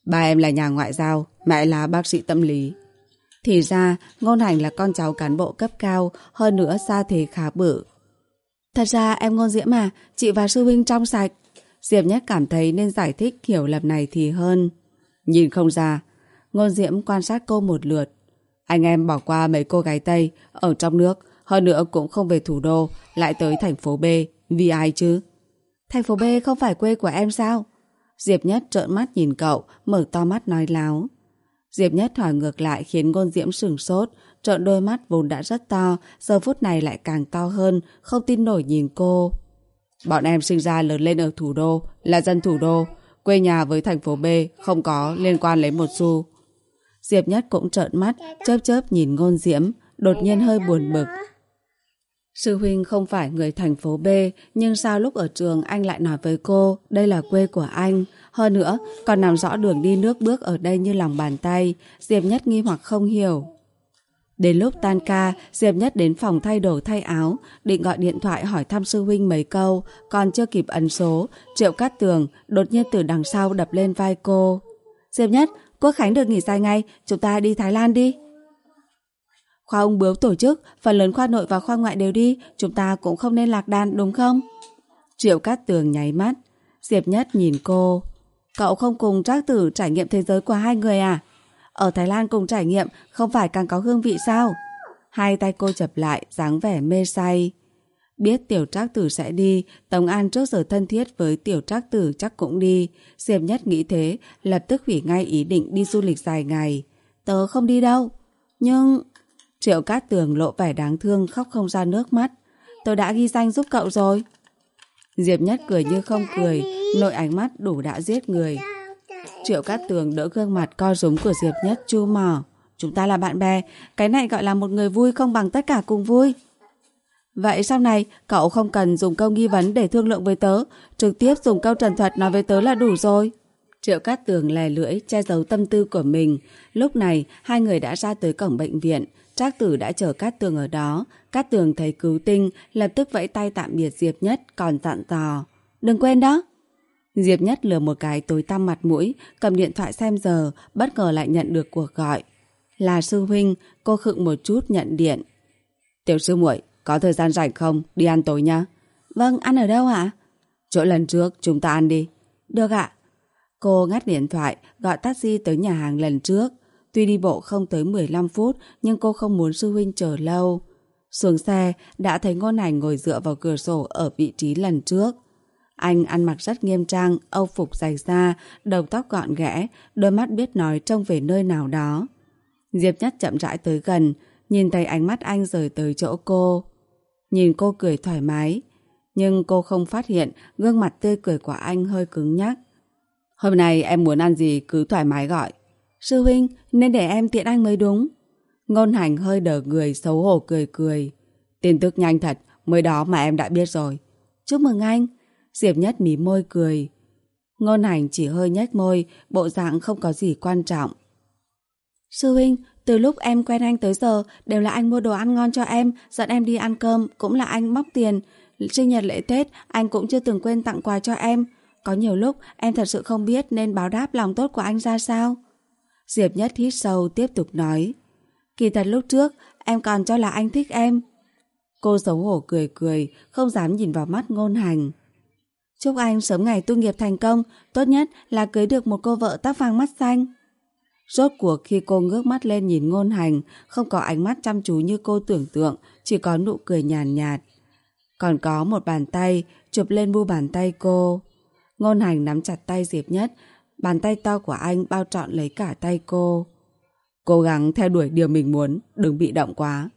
Ba em là nhà ngoại giao, mẹ là bác sĩ tâm lý. Thì ra, Ngôn Hành là con cháu cán bộ cấp cao, hơn nữa xa thế khá bự. Thật ra em Ngôn Diễm à, chị và sư huynh trong sạch. Diệp Nhất cảm thấy nên giải thích hiểu lầm này thì hơn. Nhìn không ra, Ngôn Diễm quan sát cô một lượt. Anh em bỏ qua mấy cô gái Tây ở trong nước, hơn nữa cũng không về thủ đô, lại tới thành phố B, vì ai chứ? Thành phố B không phải quê của em sao? Diệp Nhất trợn mắt nhìn cậu, mở to mắt nói láo. Diệp Nhất hỏi ngược lại khiến Ngôn Diễm sửng sốt, trợn đôi mắt vốn đã rất to, giờ phút này lại càng to hơn, không tin nổi nhìn cô. Bọn em sinh ra lớn lên ở thủ đô, là dân thủ đô, quê nhà với thành phố B không có liên quan lấy một xu. Diệp Nhất cũng trợn mắt, chớp chớp nhìn Ngôn Diễm, đột nhiên hơi buồn bực. Sư huynh không phải người thành phố B, nhưng sao lúc ở trường anh lại nói với cô đây là quê của anh? Hơn nữa, còn nằm rõ đường đi nước bước ở đây như lòng bàn tay. Diệp Nhất nghi hoặc không hiểu. Đến lúc tan ca, Diệp Nhất đến phòng thay đồ thay áo, định gọi điện thoại hỏi thăm sư huynh mấy câu, còn chưa kịp ấn số, Triệu Cát Tường đột nhiên từ đằng sau đập lên vai cô. Diệp Nhất, Quốc Khánh được nghỉ dài ngay, chúng ta đi Thái Lan đi. Khoa ung bướu tổ chức, phần lớn khoa nội và khoa ngoại đều đi, chúng ta cũng không nên lạc đàn đúng không? Triệu Cát Tường nháy mắt. Diệp Nhất nhìn cô. Cậu không cùng trác tử trải nghiệm thế giới của hai người à? Ở Thái Lan cùng trải nghiệm không phải càng có hương vị sao? Hai tay cô chập lại, dáng vẻ mê say. Biết tiểu trác tử sẽ đi, Tống An trước giờ thân thiết với tiểu trác tử chắc cũng đi. Diệp Nhất nghĩ thế, lập tức hủy ngay ý định đi du lịch dài ngày. Tớ không đi đâu. Nhưng... Triệu Cát Tường lộ vẻ đáng thương khóc không ra nước mắt. Tôi đã ghi danh giúp cậu rồi. Diệp Nhất cười như không cười, nội ánh mắt đủ đã giết người. Triệu Cát Tường đỡ gương mặt co rúm của Diệp Nhất chu mỏ. Chúng ta là bạn bè, cái này gọi là một người vui không bằng tất cả cùng vui. Vậy sau này, cậu không cần dùng câu nghi vấn để thương lượng với tớ, trực tiếp dùng câu trần thuật nói với tớ là đủ rồi. Triệu Cát Tường lè lưỡi che giấu tâm tư của mình. Lúc này, hai người đã ra tới cổng bệnh viện. Trác Tử đã chờ Cát Tường ở đó. Cát Tường thấy cứu tinh, lập tức vẫy tay tạm biệt Diệp Nhất, còn dặn dò. Đừng quên đó. Diệp Nhất lừa một cái tối tăm mặt mũi, cầm điện thoại xem giờ, bất ngờ lại nhận được cuộc gọi. Là sư huynh, cô khựng một chút nhận điện. Tiểu sư muội, có thời gian rảnh không? Đi ăn tối nha. Vâng, ăn ở đâu ạ? Chỗ lần trước, chúng ta ăn đi. Được ạ. Cô ngắt điện thoại, gọi taxi tới nhà hàng lần trước. Tuy đi bộ không tới 15 phút, nhưng cô không muốn sư huynh chờ lâu. Xuống xe, đã thấy ngôn ảnh ngồi dựa vào cửa sổ ở vị trí lần trước. Anh ăn mặc rất nghiêm trang, âu phục dày da, đầu tóc gọn ghẽ, đôi mắt biết nói trông về nơi nào đó. Diệp Nhất chậm rãi tới gần, nhìn thấy ánh mắt anh rời tới chỗ cô. Nhìn cô cười thoải mái, nhưng cô không phát hiện gương mặt tươi cười của anh hơi cứng nhắc. Hôm nay em muốn ăn gì cứ thoải mái gọi. Sư huynh, nên để em tiện anh mới đúng. Ngôn hành hơi đờ người xấu hổ cười cười. Tin tức nhanh thật, mới đó mà em đã biết rồi. Chúc mừng anh. Diệp Nhất mí môi cười. Ngôn hành chỉ hơi nhếch môi, bộ dạng không có gì quan trọng. Sư huynh, từ lúc em quen anh tới giờ, đều là anh mua đồ ăn ngon cho em, dẫn em đi ăn cơm, cũng là anh móc tiền. Sinh nhật lễ Tết, anh cũng chưa từng quên tặng quà cho em. Có nhiều lúc em thật sự không biết nên báo đáp lòng tốt của anh ra sao. Diệp Nhất hít sâu tiếp tục nói. Kỳ thật lúc trước, em còn cho là anh thích em. Cô xấu hổ cười cười, không dám nhìn vào mắt ngôn hành. Chúc anh sớm ngày tu nghiệp thành công, tốt nhất là cưới được một cô vợ tóc vàng mắt xanh. Rốt cuộc khi cô ngước mắt lên nhìn ngôn hành, không có ánh mắt chăm chú như cô tưởng tượng, chỉ có nụ cười nhàn nhạt, nhạt. Còn có một bàn tay chụp lên bu bàn tay cô. Ngôn hành nắm chặt tay Diệp Nhất, bàn tay to của anh bao trọn lấy cả tay cô. Cố gắng theo đuổi điều mình muốn, đừng bị động quá.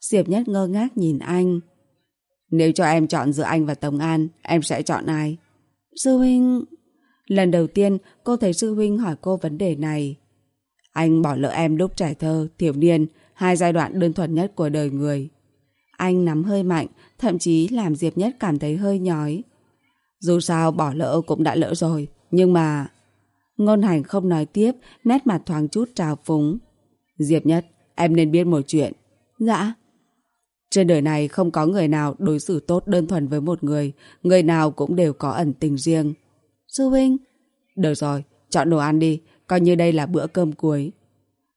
Diệp Nhất ngơ ngác nhìn anh. Nếu cho em chọn giữa anh và Tống An, em sẽ chọn ai? Sư huynh... Lần đầu tiên cô thấy sư huynh hỏi cô vấn đề này. Anh bỏ lỡ em lúc trẻ thơ, thiểu niên, hai giai đoạn đơn thuần nhất của đời người. Anh nắm hơi mạnh, thậm chí làm Diệp Nhất cảm thấy hơi nhói. Dù sao bỏ lỡ cũng đã lỡ rồi, nhưng mà... Ngôn hành không nói tiếp, nét mặt thoáng chút trào phúng. Diệp Nhất, em nên biết một chuyện. Dạ. Trên đời này không có người nào đối xử tốt đơn thuần với một người, người nào cũng đều có ẩn tình riêng. Sư huynh. Được rồi, chọn đồ ăn đi, coi như đây là bữa cơm cuối.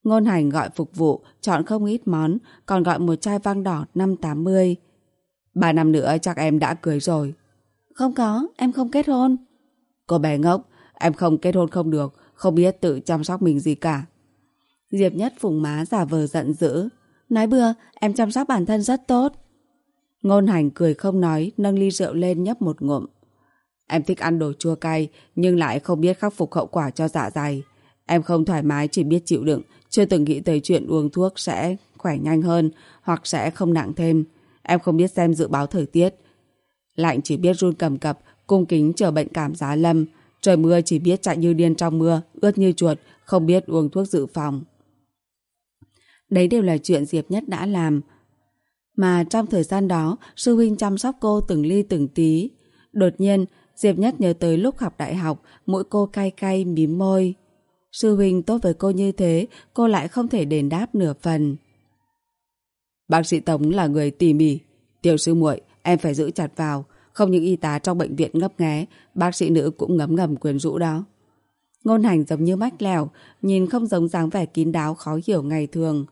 Ngôn hành gọi phục vụ, chọn không ít món, còn gọi một chai vang đỏ năm tám mươi. Ba năm nữa chắc em đã cưới rồi. Không có, em không kết hôn. Cô bé ngốc, em không kết hôn không được, không biết tự chăm sóc mình gì cả. Diệp Nhất phùng má giả vờ giận dữ. Nói bừa, em chăm sóc bản thân rất tốt. Ngôn hành cười không nói, nâng ly rượu lên nhấp một ngụm. Em thích ăn đồ chua cay, nhưng lại không biết khắc phục hậu quả cho dạ dày. Em không thoải mái chỉ biết chịu đựng, chưa từng nghĩ tới chuyện uống thuốc sẽ khỏe nhanh hơn hoặc sẽ không nặng thêm. Em không biết xem dự báo thời tiết. Lạnh chỉ biết run cầm cập, cung kính chờ bệnh cảm giá lâm. Trời mưa chỉ biết chạy như điên trong mưa, ướt như chuột, không biết uống thuốc dự phòng. Đấy đều là chuyện Diệp Nhất đã làm. Mà trong thời gian đó, sư huynh chăm sóc cô từng ly từng tí. Đột nhiên, Diệp Nhất nhớ tới lúc học đại học, mỗi cô cay cay mím môi. Sư huynh tốt với cô như thế, cô lại không thể đền đáp nửa phần. Bác sĩ Tống là người tỉ mỉ. Tiểu sư muội, em phải giữ chặt vào. Không những y tá trong bệnh viện ngấp nghé, bác sĩ nữ cũng ngấm ngầm quyền rũ đó. Ngôn hành giống như mách lèo, nhìn không giống dáng vẻ kín đáo khó hiểu ngày thường.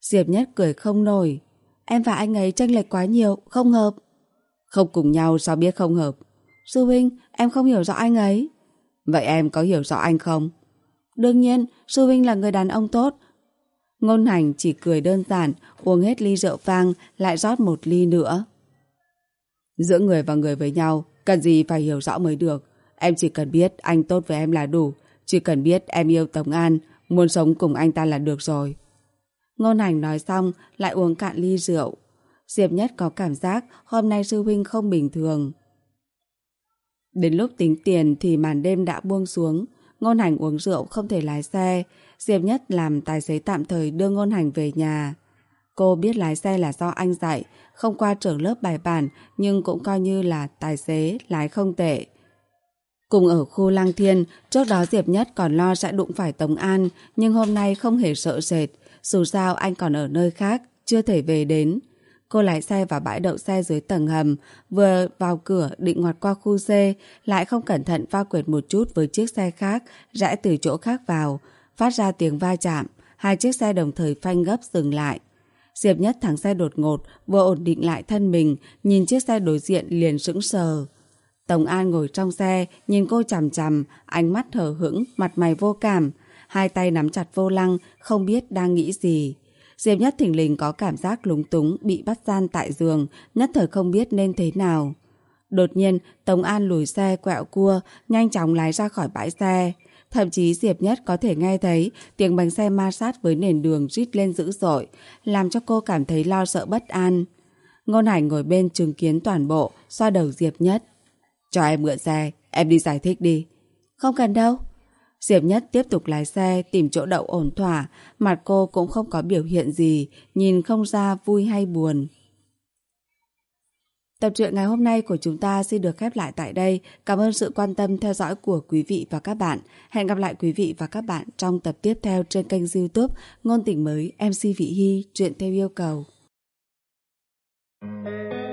Diệp Nhất cười không nổi. Em và anh ấy tranh lệch quá nhiều, không hợp. Không cùng nhau sao biết không hợp. Sư huynh, em không hiểu rõ anh ấy. Vậy em có hiểu rõ anh không? Đương nhiên, sư huynh là người đàn ông tốt. Ngôn hành chỉ cười đơn giản, uống hết ly rượu vang, lại rót một ly nữa. Giữa người và người với nhau, cần gì phải hiểu rõ mới được. Em chỉ cần biết anh tốt với em là đủ. Chỉ cần biết em yêu Tống An, muốn sống cùng anh ta là được rồi. Ngôn hành nói xong, lại uống cạn ly rượu. Diệp Nhất có cảm giác hôm nay sư huynh không bình thường. Đến lúc tính tiền thì màn đêm đã buông xuống. Ngôn hành uống rượu không thể lái xe. Diệp Nhất làm tài xế tạm thời đưa ngôn hành về nhà. Cô biết lái xe là do anh dạy, không qua trường lớp bài bản nhưng cũng coi như là tài xế, lái không tệ. Cùng ở khu Lăng Thiên, trước đó Diệp Nhất còn lo sẽ đụng phải Tống An, nhưng hôm nay không hề sợ sệt. Dù sao anh còn ở nơi khác, chưa thể về đến. Cô lái xe vào bãi đậu xe dưới tầng hầm, vừa vào cửa định ngoặt qua khu C, lại không cẩn thận va quệt một chút với chiếc xe khác, rẽ từ chỗ khác vào, phát ra tiếng va chạm. Hai chiếc xe đồng thời phanh gấp dừng lại. Diệp Nhất thẳng xe đột ngột, vừa ổn định lại thân mình, nhìn chiếc xe đối diện liền sững sờ. Tổng An ngồi trong xe, nhìn cô chằm chằm, ánh mắt hờ hững, mặt mày vô cảm. Hai tay nắm chặt vô lăng, không biết đang nghĩ gì. Diệp Nhất thỉnh lình có cảm giác lúng túng, bị bắt gian tại giường, nhất thời không biết nên thế nào. Đột nhiên, Tống An lùi xe quẹo cua, nhanh chóng lái ra khỏi bãi xe. Thậm chí Diệp Nhất có thể nghe thấy tiếng bánh xe ma sát với nền đường rít lên dữ dội, làm cho cô cảm thấy lo sợ bất an. Ngôn Hải ngồi bên chứng kiến toàn bộ, xoa đầu Diệp Nhất. Cho em mượn xe, em đi giải thích đi. Không cần đâu. Diệp Nhất tiếp tục lái xe tìm chỗ đậu ổn thỏa, mặt cô cũng không có biểu hiện gì, nhìn không ra vui hay buồn. Tập truyện ngày hôm nay của chúng ta xin được khép lại tại đây. Cảm ơn sự quan tâm theo dõi của quý vị và các bạn. Hẹn gặp lại quý vị và các bạn trong tập tiếp theo trên kênh youtube Ngôn Tỉnh mới MC Vị Hy, chuyện theo yêu cầu. Thank you.